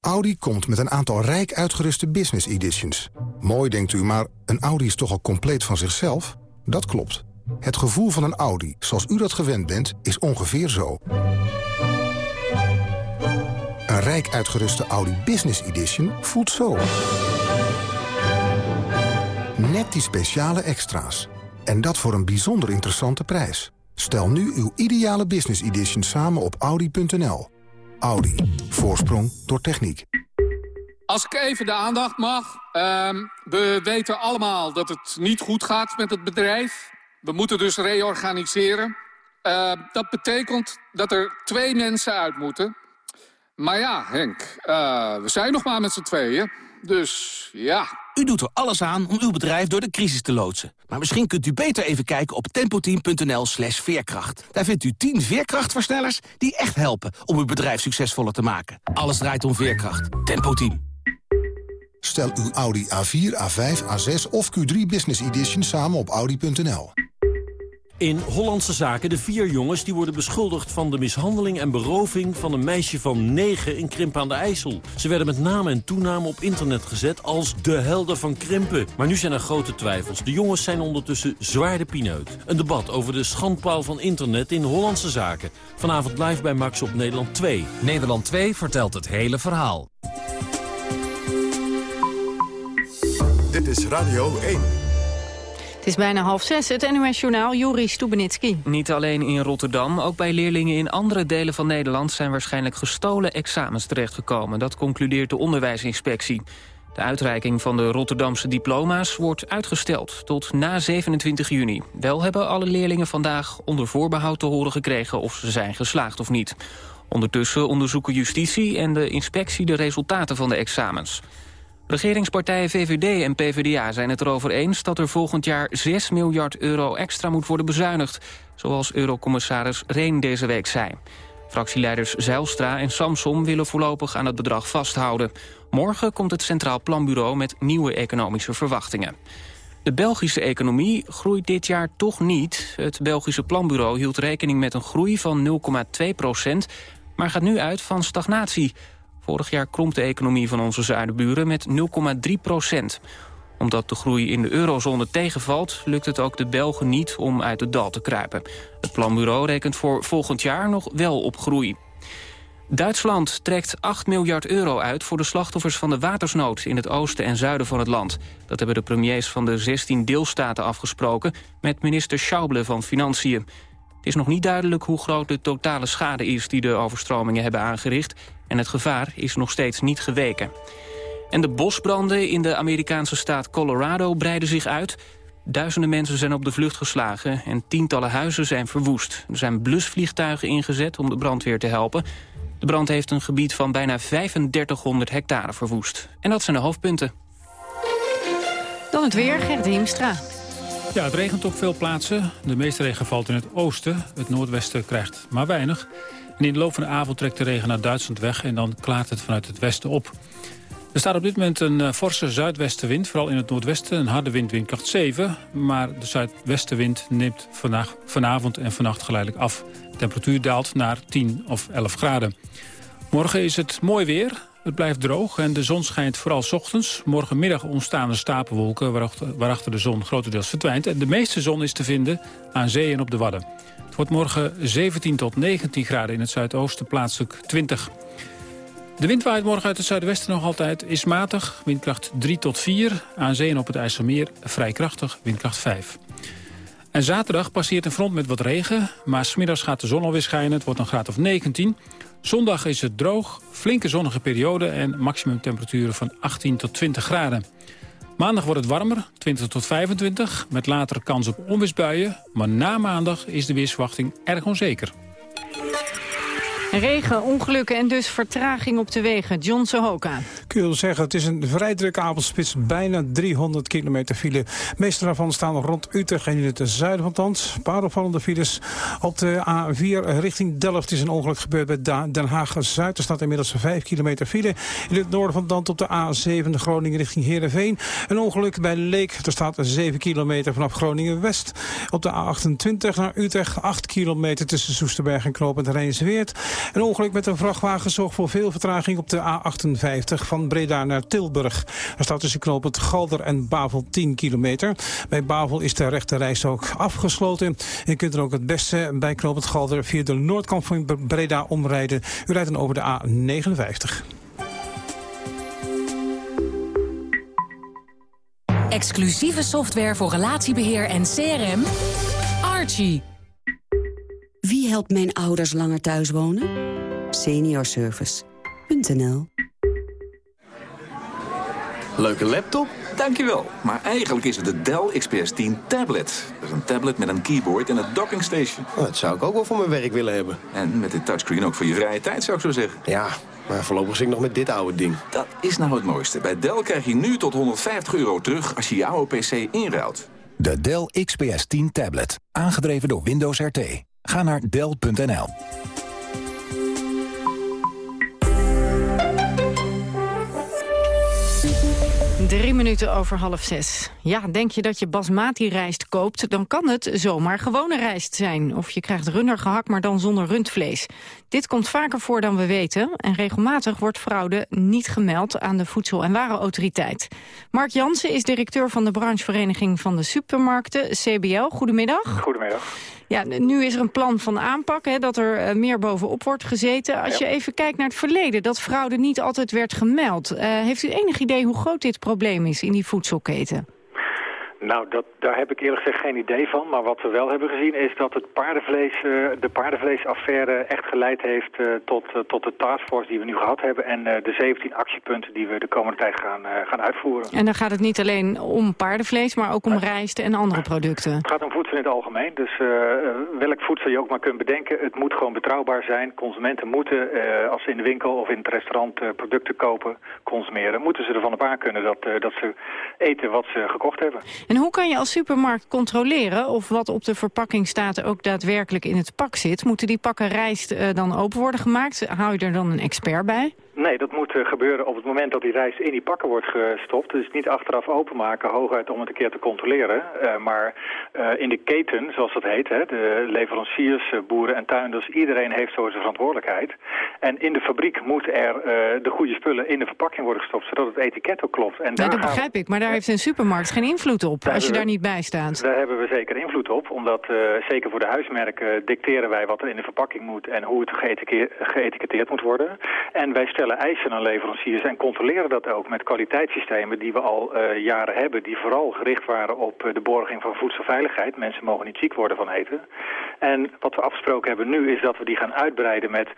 Audi komt met een aantal rijk uitgeruste business editions. Mooi denkt u, maar een Audi is toch al compleet van zichzelf? Dat klopt. Het gevoel van een Audi, zoals u dat gewend bent, is ongeveer zo. Een rijk uitgeruste Audi Business Edition voelt zo. Net die speciale extra's. En dat voor een bijzonder interessante prijs. Stel nu uw ideale Business Edition samen op Audi.nl. Audi. Voorsprong door techniek. Als ik even de aandacht mag. Uh, we weten allemaal dat het niet goed gaat met het bedrijf. We moeten dus reorganiseren. Uh, dat betekent dat er twee mensen uit moeten. Maar ja, Henk, uh, we zijn nog maar met z'n tweeën. Dus ja. U doet er alles aan om uw bedrijf door de crisis te loodsen. Maar misschien kunt u beter even kijken op tempoteam.nl slash veerkracht. Daar vindt u 10 veerkrachtversnellers die echt helpen om uw bedrijf succesvoller te maken. Alles draait om veerkracht. Tempo Team. Stel uw Audi A4, A5, A6 of Q3 Business Edition samen op audi.nl. In Hollandse Zaken de vier jongens die worden beschuldigd van de mishandeling en beroving van een meisje van 9 in Krimpen aan de IJssel. Ze werden met naam en toename op internet gezet als de helden van Krimpen. Maar nu zijn er grote twijfels. De jongens zijn ondertussen zwaar de pineut. Een debat over de schandpaal van internet in Hollandse Zaken. Vanavond live bij Max op Nederland 2. Nederland 2 vertelt het hele verhaal. Dit is Radio 1. Het is bijna half zes, het NOS-journaal Juri Stubenitski. Niet alleen in Rotterdam, ook bij leerlingen in andere delen van Nederland... zijn waarschijnlijk gestolen examens terechtgekomen. Dat concludeert de onderwijsinspectie. De uitreiking van de Rotterdamse diploma's wordt uitgesteld tot na 27 juni. Wel hebben alle leerlingen vandaag onder voorbehoud te horen gekregen... of ze zijn geslaagd of niet. Ondertussen onderzoeken justitie en de inspectie de resultaten van de examens. Regeringspartijen VVD en PvdA zijn het erover eens dat er volgend jaar 6 miljard euro extra moet worden bezuinigd, zoals eurocommissaris Reen deze week zei. Fractieleiders Zijlstra en Samsom willen voorlopig aan het bedrag vasthouden. Morgen komt het Centraal Planbureau met nieuwe economische verwachtingen. De Belgische economie groeit dit jaar toch niet. Het Belgische Planbureau hield rekening met een groei van 0,2 procent... maar gaat nu uit van stagnatie. Vorig jaar kromp de economie van onze zuidenburen met 0,3 procent. Omdat de groei in de eurozone tegenvalt... lukt het ook de Belgen niet om uit het dal te kruipen. Het planbureau rekent voor volgend jaar nog wel op groei. Duitsland trekt 8 miljard euro uit voor de slachtoffers van de watersnood in het oosten en zuiden van het land. Dat hebben de premiers van de 16 deelstaten afgesproken met minister Schauble van Financiën. Is nog niet duidelijk hoe groot de totale schade is die de overstromingen hebben aangericht en het gevaar is nog steeds niet geweken. En de bosbranden in de Amerikaanse staat Colorado breiden zich uit. Duizenden mensen zijn op de vlucht geslagen en tientallen huizen zijn verwoest. Er zijn blusvliegtuigen ingezet om de brandweer te helpen. De brand heeft een gebied van bijna 3500 hectare verwoest. En dat zijn de hoofdpunten. Dan het weer, Gert Hiemstra. Ja, het regent op veel plaatsen. De meeste regen valt in het oosten. Het noordwesten krijgt maar weinig. En in de loop van de avond trekt de regen naar Duitsland weg... en dan klaart het vanuit het westen op. Er staat op dit moment een uh, forse zuidwestenwind, vooral in het noordwesten. Een harde wind, windkracht 7. Maar de zuidwestenwind neemt vandaag, vanavond en vannacht geleidelijk af. De temperatuur daalt naar 10 of 11 graden. Morgen is het mooi weer. Het blijft droog en de zon schijnt vooral ochtends. Morgenmiddag ontstaan er stapelwolken waarachter de zon grotendeels verdwijnt. En de meeste zon is te vinden aan zee en op de Wadden. Het wordt morgen 17 tot 19 graden in het zuidoosten, plaatselijk 20. De wind waait morgen uit het zuidwesten nog altijd, is matig. Windkracht 3 tot 4, aan zee en op het IJsselmeer vrij krachtig, windkracht 5. En zaterdag passeert een front met wat regen, maar smiddags gaat de zon alweer schijnen. Het wordt een graad of 19. Zondag is het droog, flinke zonnige periode en maximumtemperaturen van 18 tot 20 graden. Maandag wordt het warmer, 20 tot 25, met later kans op onweersbuien. Maar na maandag is de weersverwachting erg onzeker. Regen, ongelukken en dus vertraging op de wegen. John Sohoka. Kun je zeggen, het is een vrij drukke avondspits. Bijna 300 kilometer file. De meeste daarvan staan rond Utrecht en in het zuiden van het paar opvallende files. Op de A4 richting Delft is een ongeluk gebeurd bij Den Haag-Zuid. Er staat inmiddels 5 kilometer file. In het noorden van het op de A7 Groningen richting Heerenveen. Een ongeluk bij Leek. Er staat 7 kilometer vanaf Groningen-West. Op de A28 naar Utrecht 8 kilometer tussen Soesterberg en Knoopend Rijnsweert. Een ongeluk met een vrachtwagen zorgt voor veel vertraging op de A58 van Breda naar Tilburg. Er staat tussen knooppunt Galder en Bavel 10 kilometer. Bij Bavel is de rechte reis ook afgesloten. Je kunt er ook het beste bij knooppunt Galder via de noordkant van Breda omrijden. U rijdt dan over de A59. Exclusieve software voor relatiebeheer en CRM. Archie. Wie helpt mijn ouders langer thuis wonen? Seniorservice.nl Leuke laptop? Dankjewel. Maar eigenlijk is het de Dell XPS 10 tablet. Dat is een tablet met een keyboard en een docking station. Oh, dat zou ik ook wel voor mijn werk willen hebben. En met dit touchscreen ook voor je vrije tijd, zou ik zo zeggen. Ja, maar voorlopig zit ik nog met dit oude ding. Dat is nou het mooiste. Bij Dell krijg je nu tot 150 euro terug als je je oude PC inruilt. De Dell XPS 10 tablet. Aangedreven door Windows RT. Ga naar Dell.nl. Drie minuten over half zes. Ja, denk je dat je basmati rijst koopt, dan kan het zomaar gewone rijst zijn. Of je krijgt runder gehakt, maar dan zonder rundvlees. Dit komt vaker voor dan we weten. En regelmatig wordt fraude niet gemeld aan de Voedsel- en Warenautoriteit. Mark Jansen is directeur van de branchevereniging van de supermarkten, CBL. Goedemiddag. Goedemiddag. Ja, nu is er een plan van aanpak, hè, dat er uh, meer bovenop wordt gezeten. Als je even kijkt naar het verleden, dat fraude niet altijd werd gemeld. Uh, heeft u enig idee hoe groot dit probleem is in die voedselketen? Nou, dat, daar heb ik eerlijk gezegd geen idee van. Maar wat we wel hebben gezien is dat het paardenvlees, uh, de paardenvleesaffaire echt geleid heeft uh, tot, uh, tot de taskforce die we nu gehad hebben. En de 17 actiepunten die we de komende tijd gaan, gaan uitvoeren. En dan gaat het niet alleen om paardenvlees, maar ook om rijst en andere producten. Het gaat om voedsel in het algemeen. Dus welk voedsel je ook maar kunt bedenken, het moet gewoon betrouwbaar zijn. Consumenten moeten, als ze in de winkel of in het restaurant producten kopen, consumeren, moeten ze ervan op aan kunnen dat, dat ze eten wat ze gekocht hebben. En hoe kan je als supermarkt controleren of wat op de verpakking staat ook daadwerkelijk in het pak zit? Moeten die pakken rijst uh, dan open worden gemaakt? Hou je er dan een expert bij? Nee, dat moet uh, gebeuren op het moment dat die rijst in die pakken wordt gestopt. Dus niet achteraf openmaken, hooguit om het een keer te controleren. Uh, maar uh, in de keten, zoals dat heet, hè, de leveranciers, boeren en tuinders, iedereen heeft zo zijn verantwoordelijkheid. En in de fabriek moet er de goede spullen in de verpakking worden gestopt, zodat het etiket ook klopt. En dat begrijp ik, maar daar heeft een supermarkt geen invloed op, daar als je daar niet bij staat. Daar hebben we zeker invloed op, omdat zeker voor de huismerken dicteren wij wat er in de verpakking moet en hoe het geëtiketteerd moet worden. En wij stellen eisen aan leveranciers en controleren dat ook met kwaliteitssystemen die we al uh, jaren hebben, die vooral gericht waren op uh, de borging van voedselveiligheid. Mensen mogen niet ziek worden van eten. En wat we afgesproken hebben nu is dat we die gaan uitbreiden met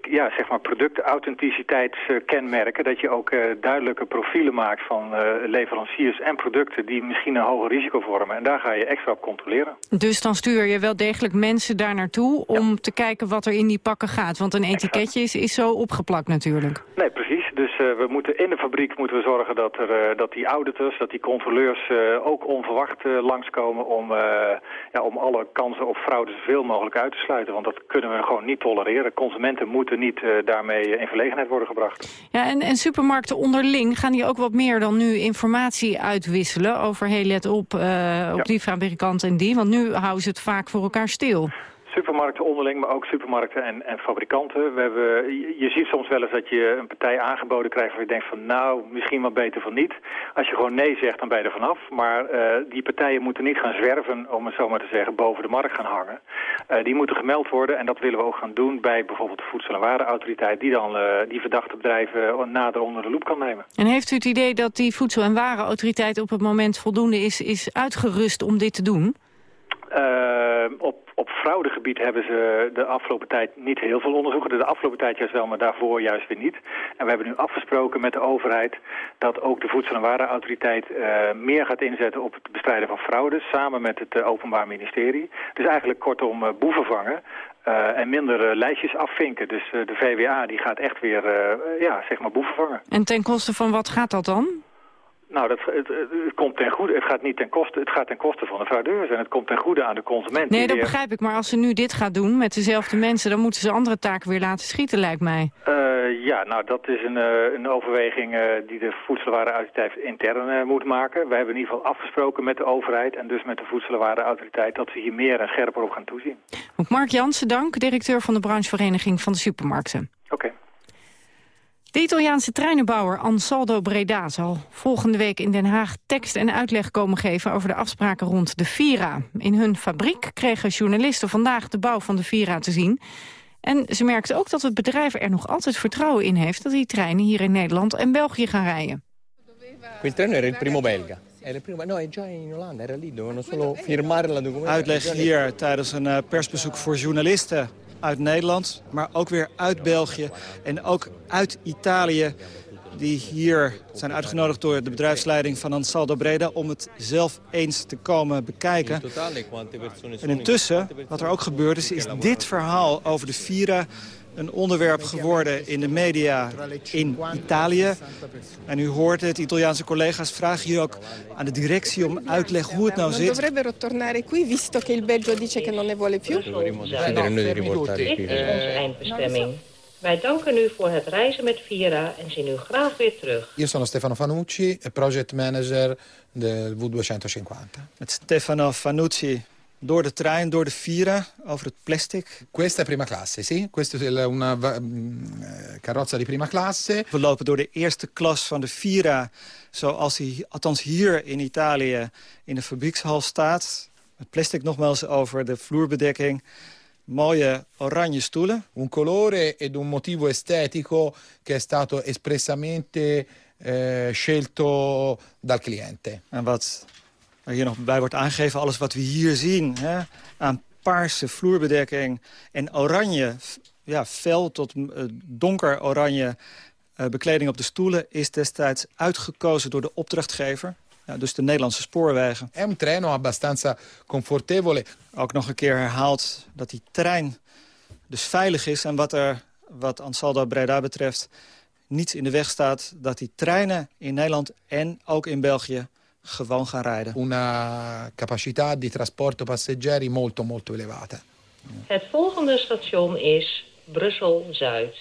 ja, zeg maar productauthenticiteitskenmerken. Dat je ook uh, duidelijke profielen maakt van leveranciers en producten die misschien een hoger risico vormen. En daar ga je extra op controleren. Dus dan stuur je wel degelijk mensen daar naartoe om ja. te kijken wat er in die pakken gaat. Want een etiketje is, is zo opgeplakt natuurlijk. Nee, precies. Dus uh, we moeten in de fabriek moeten we zorgen dat, er, uh, dat die auditors, dat die controleurs uh, ook onverwacht langskomen om, ja, om alle kansen op fraude zoveel mogelijk uit te sluiten. Want dat kunnen we gewoon niet tolereren. Consumenten moeten niet daarmee in verlegenheid worden gebracht. Ja, en, en supermarkten onderling, gaan die ook wat meer dan nu informatie uitwisselen over, hey, let op, op ja. die fabrikant en die? Want nu houden ze het vaak voor elkaar stil. Supermarkten onderling, maar ook supermarkten en, en fabrikanten. We hebben, je, ziet soms wel eens dat je een partij aangeboden krijgt... waar je denkt van nou, misschien wat beter van niet. Als je gewoon nee zegt, dan ben je er vanaf. Maar uh, die partijen moeten niet gaan zwerven, om het zo maar te zeggen... boven de markt gaan hangen. Uh, die moeten gemeld worden en dat willen we ook gaan doen... bij bijvoorbeeld de Voedsel- en Warenautoriteit... die dan uh, die verdachte bedrijven nader onder de loep kan nemen. En heeft u het idee dat die Voedsel- en Warenautoriteit... op het moment voldoende is, is uitgerust om dit te doen? Uh, op, op fraudegebied hebben ze de afgelopen tijd niet heel veel onderzoeken. De afgelopen tijd juist wel, maar daarvoor juist weer niet. En we hebben nu afgesproken met de overheid dat ook de Voedsel- en Warenautoriteit uh, meer gaat inzetten op het bestrijden van fraude, samen met het uh, Openbaar Ministerie. Dus eigenlijk kortom uh, boeven vangen. En minder lijstjes afvinken. Dus de VWA die gaat echt weer ja, zeg maar boeven vangen. En ten koste van wat gaat dat dan? Nou, dat, het, het, komt ten goede. Het gaat niet ten koste. Het gaat ten koste van de fraudeurs en het komt ten goede aan de consument. Nee, dat weer... begrijp ik. Maar als ze nu dit gaat doen met dezelfde mensen, dan moeten ze andere taken weer laten schieten, lijkt mij. Uh, ja, nou, dat is een, uh, een overweging uh, die de voedselwarenautoriteit intern moet maken. We hebben in ieder geval afgesproken met de overheid en dus met de voedselwarenautoriteit dat we hier meer en scherper op gaan toezien. Ook Mark Jansen, dank, directeur van de branchevereniging van de supermarkten. Oké. Okay. De Italiaanse treinenbouwer Ansaldo Breda zal volgende week in Den Haag tekst en uitleg komen geven over de afspraken rond de Vira. In hun fabriek kregen journalisten vandaag de bouw van de Vira te zien. En ze merkten ook dat het bedrijf er nog altijd vertrouwen in heeft dat die treinen hier in Nederland en België gaan rijden. Quel treno era il primo belga. Uitleg hier tijdens een uh, persbezoek voor journalisten uit Nederland, maar ook weer uit België en ook uit Italië... die hier zijn uitgenodigd door de bedrijfsleiding van Ansaldo Breda... om het zelf eens te komen bekijken. En intussen, wat er ook gebeurd is, is dit verhaal over de Vira een onderwerp geworden in de media in Italië. En u hoort het, Italiaanse collega's vragen hier ook aan de directie om uitleg hoe het nou zit. dovrebbero tornare qui, visto che il Belgio dice che non ne vuole più. Dit is onze eindbestemming. Wij danken u voor het reizen met Vira en zien u graag weer terug. Io sono Stefano Fanucci, project manager del V250. Met Stefano Fanucci, door de trein, door de Vira, over het plastic. Questa è prima classe, sì. Questa è una carrozza di prima classe. We lopen door de eerste klas van de Vira, zoals die althans hier in Italië in de fabriekshal staat. Het plastic nogmaals over de vloerbedekking. Mooie oranje stoelen. Un colore ed un motivo estetico che è stato espressamente eh, scelto dal cliente. En wat er hier nog bij wordt aangegeven, alles wat we hier zien... Hè, aan paarse vloerbedekking en oranje, ja, fel tot uh, donker oranje uh, bekleding op de stoelen... is destijds uitgekozen door de opdrachtgever. Ja, dus de Nederlandse spoorwegen. È un treno abbastanza confortevole. Ook nog een keer herhaald dat die trein dus veilig is... en wat, er, wat Ansaldo Breda betreft niets in de weg staat... dat die treinen in Nederland en ook in België gewoon gaan rijden. Una capacità di trasporto passeggeri molto molto elevata. Het volgende station is Brussel-Zuid.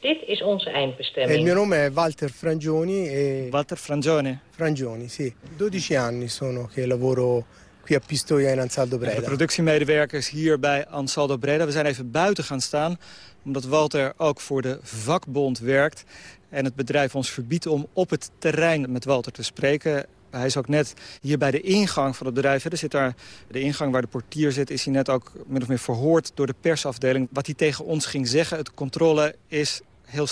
Dit is onze eindbestemming. Il mio nome è Walter Frangioni. E... Walter Frangioni? Frangioni, sì. 12 anni sono che lavoro qui a Pistoia in Ansaldo Breda. De productiemedewerkers hier bij Ansaldo Breda. We zijn even buiten gaan staan, omdat Walter ook voor de vakbond werkt. En het bedrijf ons verbiedt om op het terrein met Walter te spreken. Hij is ook net hier bij de ingang van het bedrijf. Er zit daar de ingang waar de portier zit, is hij net ook min of meer verhoord door de persafdeling. Wat hij tegen ons ging zeggen, het controle is heel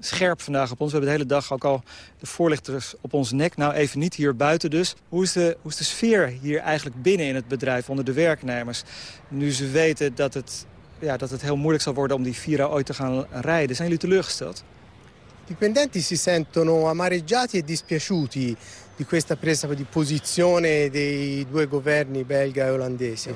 scherp vandaag op ons. We hebben de hele dag ook al de voorlichters op ons nek. Nou, even niet hier buiten dus. Hoe is, de, hoe is de sfeer hier eigenlijk binnen in het bedrijf onder de werknemers? Nu ze weten dat het, ja, dat het heel moeilijk zal worden om die Vira ooit te gaan rijden. Zijn jullie teleurgesteld? Dipendenti si sentono amareggiati e dispiaciuti di questa presa di posizione dei due governi belga e olandesi.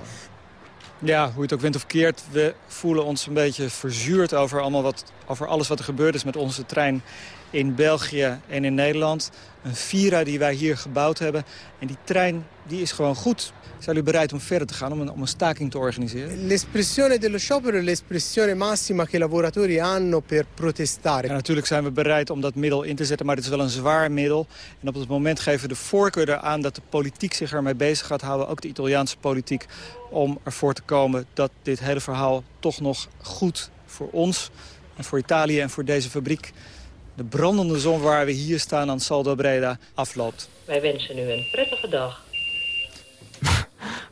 Ja, hoe je het ook wint of keert, we voelen ons een beetje verzuurd over, allemaal wat, over alles wat er gebeurd is met onze trein in België en in Nederland. Een Vira die wij hier gebouwd hebben. En die trein die is gewoon goed. Zijn u bereid om verder te gaan, om een, om een staking te organiseren? L'espressione dello sciopero è l'espressione massima che i lavoratori hanno per protestare. Ja, natuurlijk zijn we bereid om dat middel in te zetten, maar het is wel een zwaar middel. En op het moment geven we de voorkeur eraan dat de politiek zich ermee bezig gaat houden, ook de Italiaanse politiek, om ervoor te komen dat dit hele verhaal toch nog goed voor ons en voor Italië en voor deze fabriek de brandende zon waar we hier staan aan Saldo Breda afloopt. Wij wensen u een prettige dag.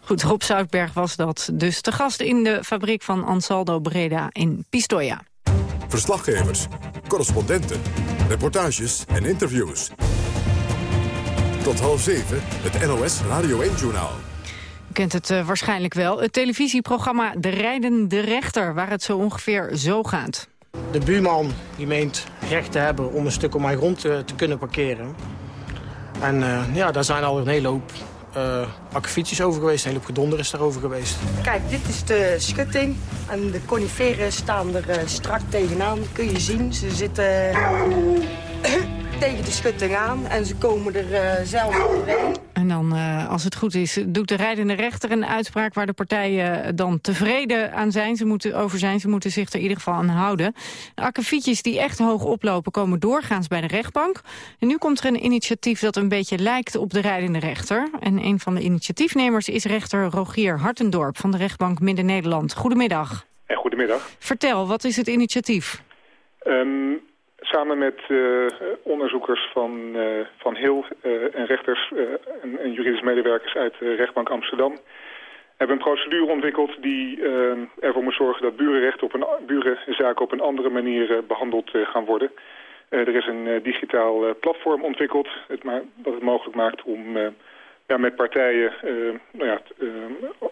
Goed, Rob Zoutberg was dat. Dus te gast in de fabriek van Ansaldo Breda in Pistoia. Verslaggevers, correspondenten, reportages en interviews. Tot half zeven, het NOS Radio 1-journaal. U kent het uh, waarschijnlijk wel. Het televisieprogramma De Rijdende Rechter, waar het zo ongeveer zo gaat. De buurman die meent recht te hebben om een stuk op mijn grond te, te kunnen parkeren. En uh, ja, daar zijn al een hele hoop uh, akkefietjes over geweest. Een hele gedonder is daarover geweest. Kijk, dit is de schutting. En de coniferen staan er uh, strak tegenaan. Kun je zien. Ze zitten tegen de schutting aan. En ze komen er uh, zelf doorheen. En dan, uh, als het goed is, doet de rijdende rechter een uitspraak... waar de partijen dan tevreden aan zijn. Ze moeten, over zijn. Ze moeten zich er in ieder geval aan houden. De akkefietjes die echt hoog oplopen komen doorgaans bij de rechtbank. En nu komt er een initiatief dat een beetje lijkt op de rijdende rechter. En een van de initiatiefnemers is rechter Rogier Hartendorp... van de rechtbank Midden-Nederland. Goedemiddag. En goedemiddag. Vertel, wat is het initiatief? Um, samen met uh, onderzoekers van, uh, van Heel uh, en rechters en, en juridisch medewerkers uit rechtbank Amsterdam... hebben een procedure ontwikkeld die ervoor moet zorgen dat burenrechten op een, burenzaken op een andere manier behandeld gaan worden. er is een digitaal platform ontwikkeld het dat het mogelijk maakt om ja, met partijen nou ja,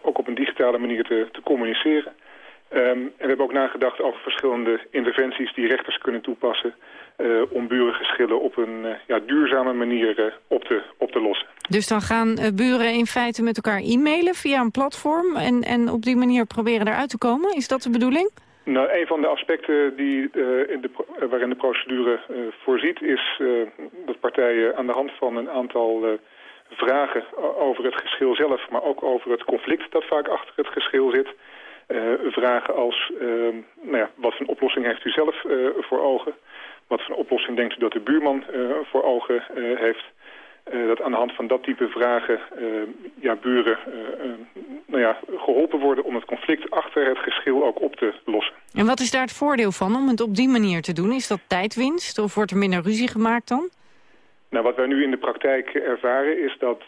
ook op een digitale manier te, te communiceren. Um, en we hebben ook nagedacht over verschillende interventies die rechters kunnen toepassen... Uh, om burengeschillen op een uh, ja, duurzame manier uh, op, te, op te lossen. Dus dan gaan buren in feite met elkaar e-mailen via een platform... En, en op die manier proberen eruit te komen? Is dat de bedoeling? Nou, een van de aspecten die, in de, waarin de procedure voorziet... is dat partijen aan de hand van een aantal vragen over het geschil zelf... maar ook over het conflict dat vaak achter het geschil zit... Uh, vragen als, uh, nou ja, wat voor een oplossing heeft u zelf uh, voor ogen? Wat voor een oplossing denkt u dat de buurman voor ogen heeft? dat aan de hand van dat type vragen ja, buren nou ja, geholpen worden om het conflict achter het geschil ook op te lossen. En wat is daar het voordeel van om het op die manier te doen? Is dat tijdwinst of wordt er minder ruzie gemaakt dan? Nou, wat wij nu in de praktijk ervaren is dat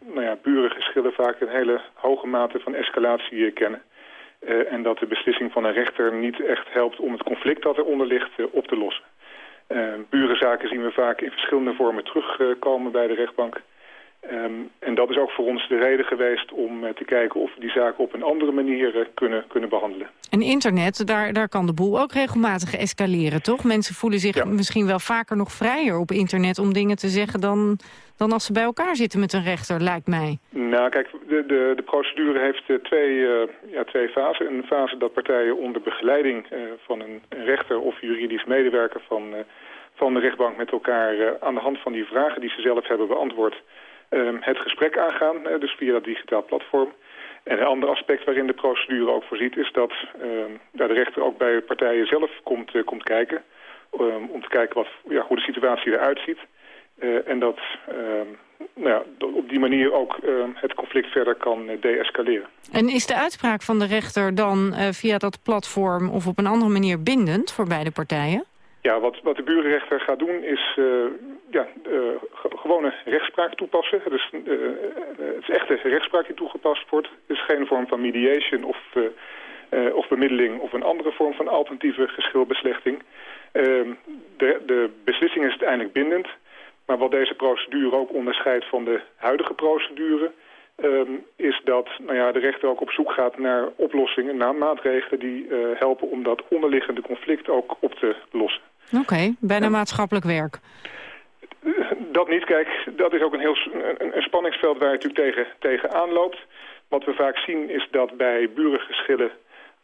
nou ja, burengeschillen vaak een hele hoge mate van escalatie kennen. Uh, en dat de beslissing van een rechter niet echt helpt om het conflict dat eronder ligt uh, op te lossen. Uh, burenzaken zien we vaak in verschillende vormen terugkomen bij de rechtbank. Um, en dat is ook voor ons de reden geweest om te kijken of we die zaken op een andere manier kunnen, kunnen behandelen. En internet, daar, daar kan de boel ook regelmatig escaleren, toch? Mensen voelen zich ja. misschien wel vaker nog vrijer op internet om dingen te zeggen dan, dan als ze bij elkaar zitten met een rechter, lijkt mij. Nou, kijk, de, de, de procedure heeft uh, twee, uh, ja, twee fasen. Een fase dat partijen onder begeleiding van een, een, rechter of juridisch medewerker van, van de rechtbank met elkaar aan de hand van die vragen die ze zelf hebben beantwoord het gesprek aangaan, dus via dat digitaal platform. En een ander aspect waarin de procedure ook voorziet is dat de rechter ook bij partijen zelf komt, komt kijken. om te kijken wat, ja, hoe de situatie eruit ziet. Uh, en dat nou ja, op die manier ook het conflict verder kan deescaleren. En is de uitspraak van de rechter dan via dat platform of op een andere manier bindend voor beide partijen? Ja, wat, wat de burenrechter gaat doen is ja, gewone rechtspraak toepassen. Het is echte rechtspraak die toegepast wordt. Het is geen vorm van mediation of, of bemiddeling of een andere vorm van alternatieve geschilbeslechting. Ehm, de, de beslissing is uiteindelijk bindend. Maar wat deze procedure ook onderscheidt van de huidige procedure... Um, is dat nou ja, de rechter ook op zoek gaat naar oplossingen, naar maatregelen... die helpen om dat onderliggende conflict ook op te lossen. Oké, okay, bijna en, maatschappelijk werk. Dat niet, kijk, dat is ook een heel een, een spanningsveld waar je natuurlijk tegen, tegen aanloopt. Wat we vaak zien is dat bij burengeschillen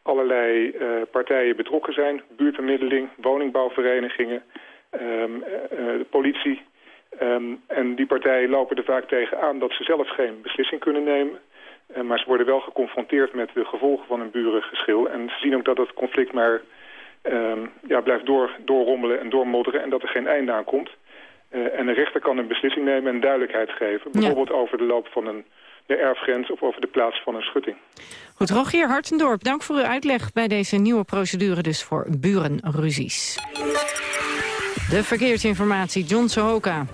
allerlei uh, partijen betrokken zijn. Buurtbemiddeling, woningbouwverenigingen... de politie. Ehm, en die partijen lopen er vaak tegen aan dat ze zelf geen beslissing kunnen nemen. maar ze worden wel geconfronteerd met de gevolgen van een burengeschil. En ze zien ook dat het conflict maar ja, blijft door, doorrommelen en doormodderen en dat er geen einde aan komt. en een rechter kan een beslissing nemen en duidelijkheid geven. Bijvoorbeeld over de loop van een de erfgrens of over de plaats van een schutting. Goed, Rogier Hartendorp, dank voor uw uitleg bij deze nieuwe procedure dus voor burenruzies. De verkeersinformatie, John Sohoka.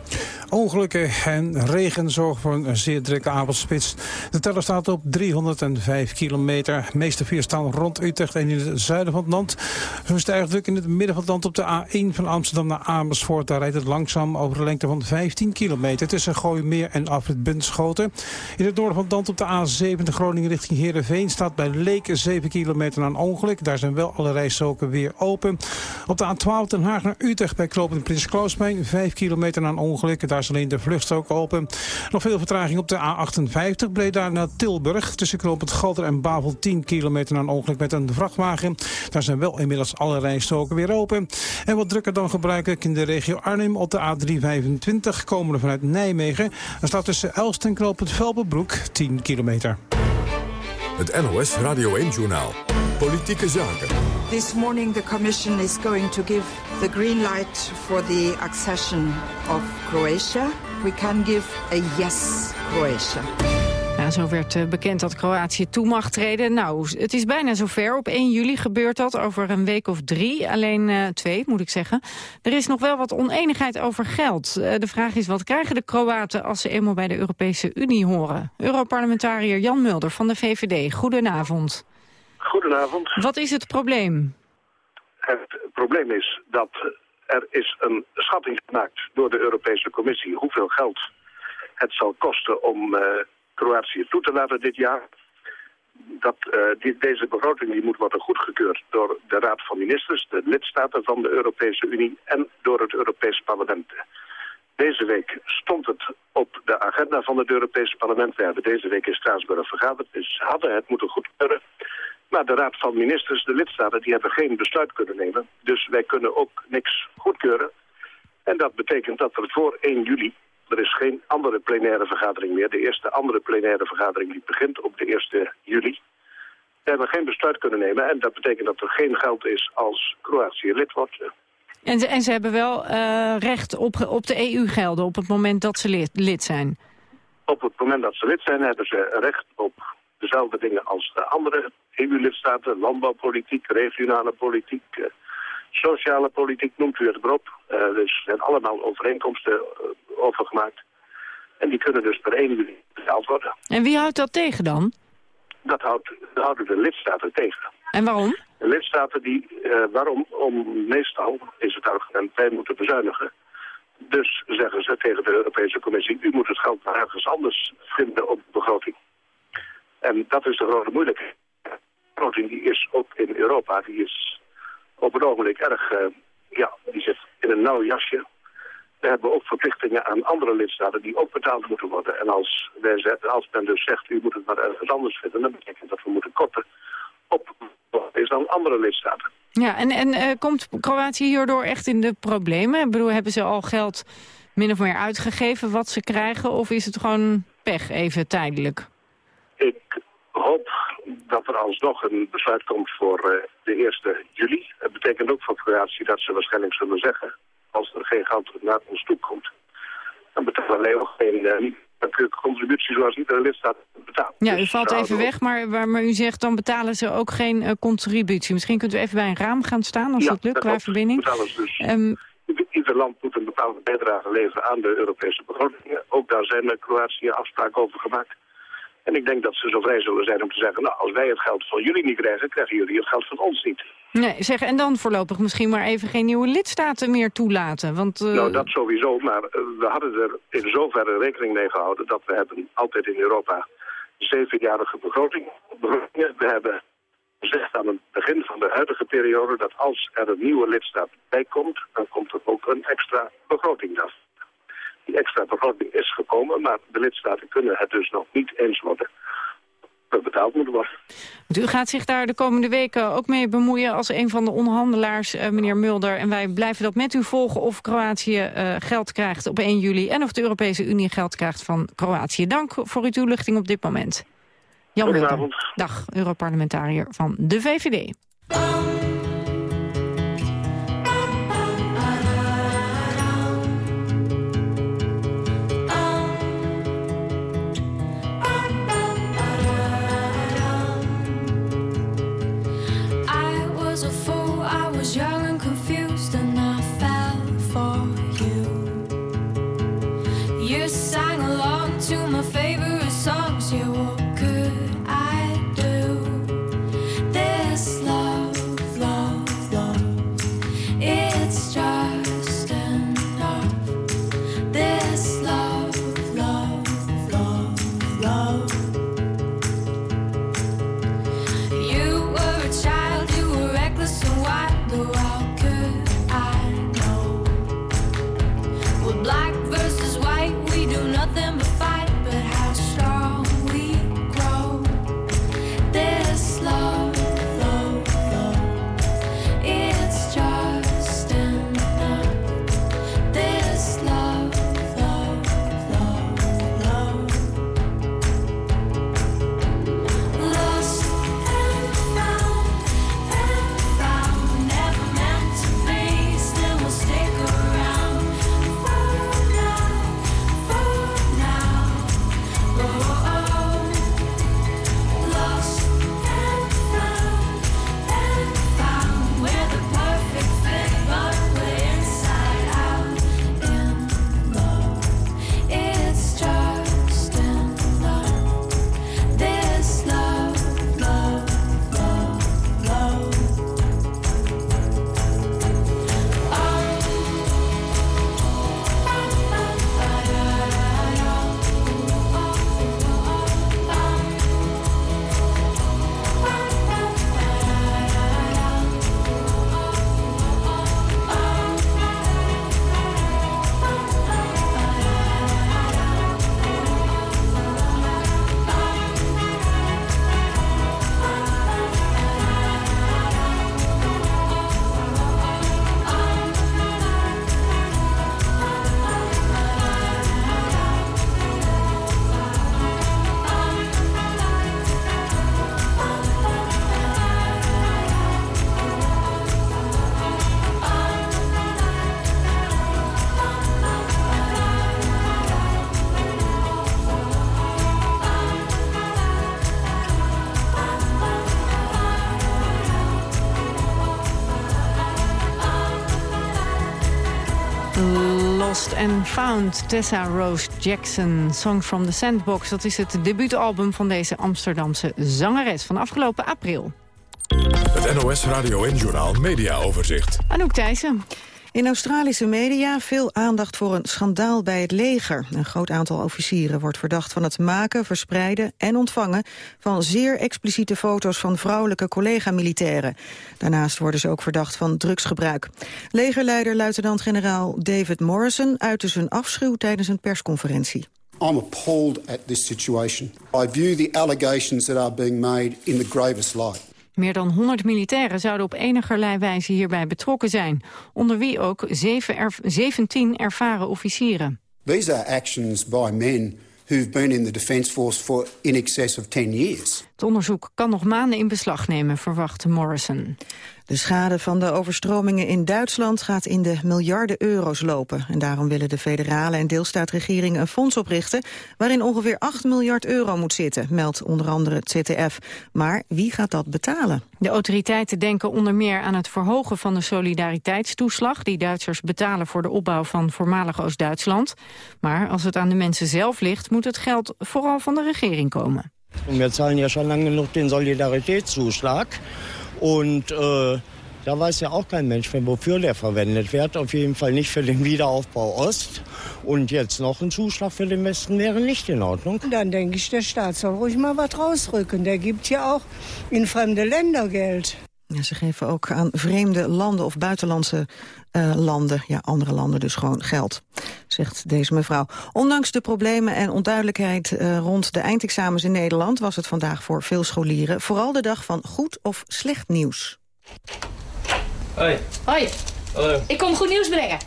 Ongelukken en regen zorgen voor een zeer drukke avondspits. De teller staat op 305 kilometer. De meeste vier staan rond Utrecht en in het zuiden van het land. Zo is het druk in het midden van het land op de A1 van Amsterdam naar Amersfoort. Daar rijdt het langzaam over een lengte van 15 kilometer tussen Gooimeer en Afrit Bunschoten. In het noorden van het land op de A7 Groningen richting Heerenveen staat bij Leek 7 kilometer na een ongeluk. Daar zijn wel alle rijstroken weer open. Op de A12 Den Haag naar Utrecht bij Kloopend Prins Kloosmijn 5 kilometer na een ongeluk. Daar alleen de vluchtstrook open. Nog veel vertraging op de A58. Breda naar Tilburg. Tussen knooppunt Galder en Bavel 10 kilometer na een ongeluk met een vrachtwagen. Daar zijn wel inmiddels alle rijstroken weer open. En wat drukker dan gebruikelijk in de regio Arnhem op de A325. Komende vanuit Nijmegen. Er staat tussen Elst en knooppunt Velpenbroek 10 kilometer. Het NOS Radio 1-journaal. Politieke zaken. This morning the Commission is going to give the green light for the accession of Croatia. We can give a yes Croatia. Ja, zo werd eh, bekend dat Kroatië toe mag treden. Nou, het is bijna zover. Op 1 juli gebeurt dat, over een week of drie. Alleen uh, twee, moet ik zeggen. Er is nog wel wat oneenigheid over geld. Uh, de vraag is, wat krijgen de Kroaten als ze eenmaal bij de Europese Unie horen? Europarlementariër Jan Mulder van de VVD, goedenavond. Goedenavond. Wat is het probleem? Het probleem is dat er is een schatting gemaakt door de Europese Commissie... hoeveel geld het zal kosten om uh, Kroatië toe te laten dit jaar. Dat, uh, die, deze begroting die moet worden goedgekeurd door de Raad van Ministers... de lidstaten van de Europese Unie en door het Europees Parlement. Deze week stond het op de agenda van het Europese parlement. We hebben deze week in Straatsburg vergaderd, dus hadden het moeten goedkeuren. Maar de Raad van Ministers, de lidstaten, die hebben geen besluit kunnen nemen. Dus wij kunnen ook niks goedkeuren. En dat betekent dat er voor 1 juli, er is geen andere plenaire vergadering meer. De eerste andere plenaire vergadering die begint op de 1 juli. We hebben geen besluit kunnen nemen en dat betekent dat er geen geld is als Kroatië lid wordt. En ze, en ze hebben wel uh, recht op, op de EU-gelden op het moment dat ze lid, lid zijn? Op het moment dat ze lid zijn hebben ze recht op dezelfde dingen als de andere EU-lidstaten. Landbouwpolitiek, regionale politiek, uh, sociale politiek, noemt u het maar op. Uh, dus er zijn allemaal overeenkomsten uh, over gemaakt. En die kunnen dus per 1 juli betaald worden. En wie houdt dat tegen dan? Dat, houdt, dat houden de lidstaten tegen. En waarom? De lidstaten die, waarom? Om meestal is het argument, wij moeten bezuinigen. Dus zeggen ze tegen de Europese Commissie, u moet het geld maar ergens anders vinden begroting. En dat is de grote moeilijkheid. Begroting die is ook in Europa, die is op het ogenblik erg, uh, ja, die zit in een nauw jasje. We hebben ook verplichtingen aan andere lidstaten die ook betaald moeten worden. En als, wij, als men dus zegt, u moet het maar ergens anders vinden, dan betekent dat we moeten korten op is dan andere lidstaten. Ja, en, en uh, komt Kroatië hierdoor echt in de problemen? Ik bedoel, hebben ze al geld min of meer uitgegeven wat ze krijgen? Of is het gewoon pech even tijdelijk? Dat er alsnog een besluit komt voor uh, de 1 juli. Het betekent ook voor Kroatië dat ze waarschijnlijk zullen zeggen... als er geen geld naar ons toe komt... dan betalen wij ook geen uh, contributie zoals iedere lidstaat betaalt. Ja, u dus valt even weg, maar, maar u zegt dan betalen ze ook geen uh, contributie. Misschien kunt u even bij een raam gaan staan als ja, dat lukt qua verbinding. Dus. Um, Ieder land moet een bepaalde bijdrage leveren aan de Europese begrotingen. Ook daar zijn met Kroatië afspraken over gemaakt. En ik denk dat ze zo vrij zullen zijn om te zeggen... nou, als wij het geld van jullie niet krijgen, krijgen jullie het geld van ons niet. Nee, zeg, en dan voorlopig misschien maar even geen nieuwe lidstaten meer toelaten. Want, uh... Nou, dat sowieso, maar uh, we hadden er in zoverre rekening mee gehouden... dat we hebben altijd in Europa zevenjarige begroting. We hebben gezegd aan het begin van de huidige periode... dat als er een nieuwe lidstaat bij komt, dan komt er ook een extra begroting af. Die extra begroting is gekomen, maar de lidstaten kunnen het dus nog niet eens worden. betaald moeten worden. U gaat zich daar de komende weken ook mee bemoeien als een van de onderhandelaars, uh, meneer Mulder. En wij blijven dat met u volgen of Kroatië uh, geld krijgt op 1 juli... en of de Europese Unie geld krijgt van Kroatië. Dank voor uw toelichting op dit moment. Jan Mulder. Dag, Europarlementariër van de VVD. And Found, Tessa Rose Jackson, Song from the Sandbox. Dat is het debuutalbum van deze Amsterdamse zangeres van afgelopen april. Het NOS Radio en Journal Media Overzicht. Anouk Thijssen. In Australische media veel aandacht voor een schandaal bij het leger. Een groot aantal officieren wordt verdacht van het maken, verspreiden en ontvangen van zeer expliciete foto's van vrouwelijke collega-militairen. Daarnaast worden ze ook verdacht van drugsgebruik. Legerleider luitenant-generaal David Morrison uitte zijn afschuw tijdens een persconferentie. I'm appalled at this situation. I view the allegations that are being made in the gravest light. Meer dan 100 militairen zouden op enigerlei wijze hierbij betrokken zijn. Onder wie ook 17 ervaren officieren. These are actions by men who've been in the Defence Force for in excess of 10 years. Het onderzoek kan nog maanden in beslag nemen, verwacht Morrison. De schade van de overstromingen in Duitsland gaat in de miljarden euro's lopen. En daarom willen de federale en deelstaatregeringen een fonds oprichten... waarin ongeveer 8 miljard euro moet zitten, meldt onder andere het CTF. Maar wie gaat dat betalen? De autoriteiten denken onder meer aan het verhogen van de solidariteitstoeslag... die Duitsers betalen voor de opbouw van voormalig Oost-Duitsland. Maar als het aan de mensen zelf ligt, moet het geld vooral van de regering komen. We zahlen ja schon lange genoeg den Solidaritätszuschlag. Und äh, da weiß ja auch kein Mensch mehr, wofür der verwendet wird. Auf jeden Fall nicht für den Wiederaufbau Ost. Und jetzt noch ein Zuschlag für den Westen wäre nicht in Ordnung. Dann denke ich, der Staat soll ruhig mal was rausrücken. Der gibt ja auch in fremde Länder Geld. Ja, ze geven ook aan vreemde landen of buitenlandse uh, landen, ja, andere landen dus gewoon geld, zegt deze mevrouw. Ondanks de problemen en onduidelijkheid uh, rond de eindexamens in Nederland... was het vandaag voor veel scholieren vooral de dag van goed of slecht nieuws. Hoi. Hoi. Hallo. Ik kom goed nieuws brengen.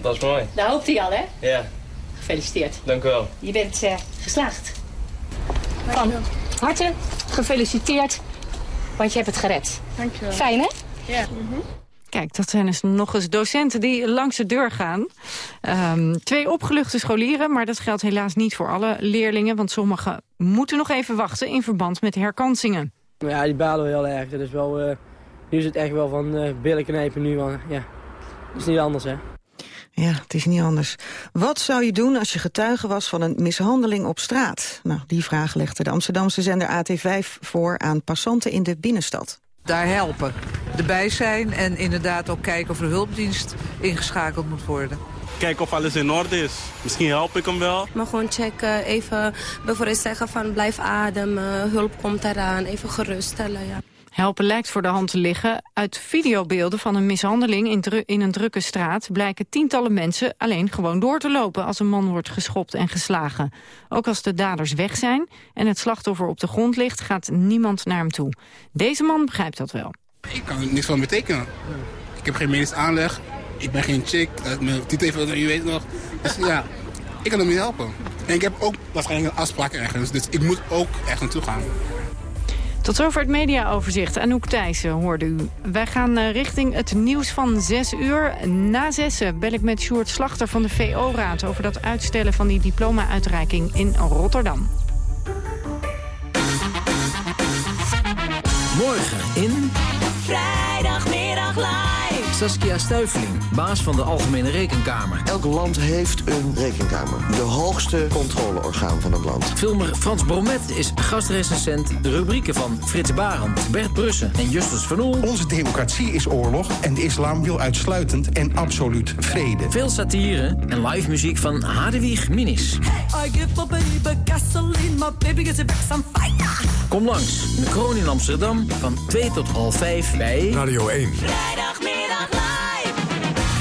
Dat is mooi. Daar hoopt hij al, hè? Ja. Gefeliciteerd. Dank u wel. Je bent uh, geslaagd. Van harte gefeliciteerd, want je hebt het gered. Dank je wel. Fijn, hè? Ja. Kijk, dat zijn dus nog eens docenten die langs de deur gaan. Um, twee opgeluchte scholieren, maar dat geldt helaas niet voor alle leerlingen... want sommigen moeten nog even wachten in verband met herkansingen. Ja, die balen we heel erg. Dat is wel, uh, nu is het echt wel van uh, billen knijpen nu. Want, ja, dat is niet anders, hè. Ja, het is niet anders. Wat zou je doen als je getuige was van een mishandeling op straat? Nou, die vraag legde de Amsterdamse zender AT5 voor aan passanten in de binnenstad. Daar helpen, erbij zijn en inderdaad ook kijken of er hulpdienst ingeschakeld moet worden. Kijken of alles in orde is. Misschien help ik hem wel. Maar gewoon checken, even bijvoorbeeld zeggen van blijf ademen, hulp komt eraan, even geruststellen. Ja. Helpen lijkt voor de hand te liggen. Uit videobeelden van een mishandeling in, in, een drukke straat... blijken tientallen mensen alleen gewoon door te lopen... als een man wordt geschopt en geslagen. Ook als de daders weg zijn en het slachtoffer op de grond ligt... gaat niemand naar hem toe. Deze man begrijpt dat wel. Ik kan er niks van betekenen. Ik heb geen medisch aanleg. Ik ben geen chick. Mijn titel, je weet nog. Dus ja, ik kan hem niet helpen. En ik heb ook waarschijnlijk een afspraak ergens. Dus ik moet ook echt naartoe gaan. Tot zover het mediaoverzicht. Anouk Thijssen hoorde u. Wij gaan uh, richting het nieuws van 6 uur. Na zessen bel ik met Sjoerd Slachter van de VO-raad... over dat uitstellen van die diploma-uitreiking in Rotterdam. Morgen in... Vrijdagmiddag live. Saskia Stuiveling, baas van de Algemene Rekenkamer. Elk land heeft een rekenkamer. De hoogste controleorgaan van het land. Filmer Frans Bromet is gastrecensent. De rubrieken van Frits Barend, Bert Brussen en Justus van Oel. Onze democratie is oorlog en de islam wil uitsluitend en absoluut vrede. Veel satire en live muziek van Hadewig Minis. Kom langs, de kroon in Amsterdam van 2 tot half 5 bij Radio 1. Vrijdagmiddag live.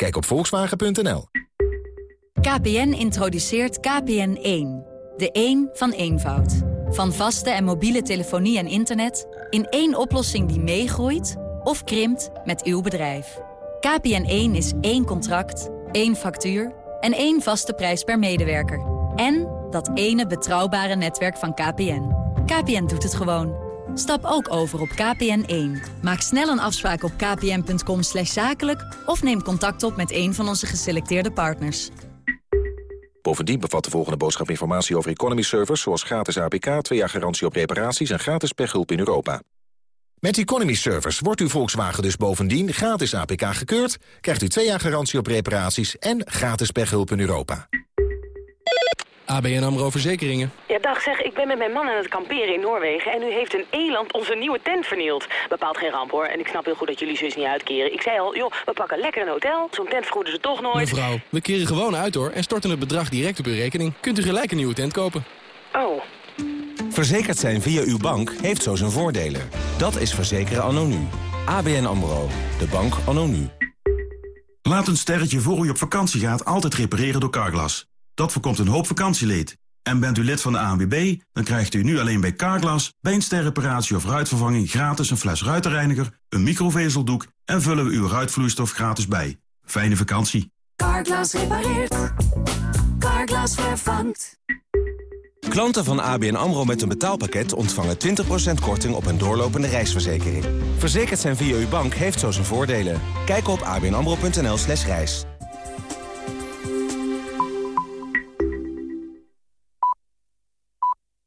Kijk op volkswagen.nl. KPN introduceert KPN1. De 1 van eenvoud. Van vaste en mobiele telefonie en internet... in één oplossing die meegroeit of krimpt met uw bedrijf. KPN1 is één contract, één factuur en één vaste prijs per medewerker. En dat ene betrouwbare netwerk van KPN. KPN doet het gewoon. Stap ook over op KPN1. Maak snel een afspraak op kpn.com zakelijk... of neem contact op met een van onze geselecteerde partners. Bovendien bevat de volgende boodschap informatie over economy servers... zoals gratis APK, twee jaar garantie op reparaties en gratis pechhulp in Europa. Met Economy Servers wordt uw Volkswagen dus bovendien gratis APK gekeurd... krijgt u twee jaar garantie op reparaties en gratis pechhulp in Europa. ABN AMRO Verzekeringen. Ja, dag zeg, ik ben met mijn man aan het kamperen in Noorwegen... en nu heeft een eland onze nieuwe tent vernield. Bepaalt geen ramp, hoor. En ik snap heel goed dat jullie zus niet uitkeren. Ik zei al, joh, we pakken lekker een hotel. Zo'n tent vergoeden ze toch nooit. Mevrouw, we keren gewoon uit, hoor. En storten het bedrag direct op uw rekening. Kunt u gelijk een nieuwe tent kopen. Oh. Verzekerd zijn via uw bank heeft zo zijn voordelen. Dat is verzekeren anno nu. ABN AMRO. De bank anno nu. Laat een sterretje voor u op vakantie gaat altijd repareren door Carglass. Dat voorkomt een hoop vakantieleed. En bent u lid van de ANWB, dan krijgt u nu alleen bij Carglass... bij een sterreparatie of ruitvervanging gratis een fles ruitenreiniger... een microvezeldoek en vullen we uw ruitvloeistof gratis bij. Fijne vakantie. Carglass repareert. Carglass vervangt. Klanten van ABN AMRO met een betaalpakket ontvangen 20% korting op een doorlopende reisverzekering. Verzekerd zijn via uw bank heeft zo zijn voordelen. Kijk op abnamro.nl slash reis.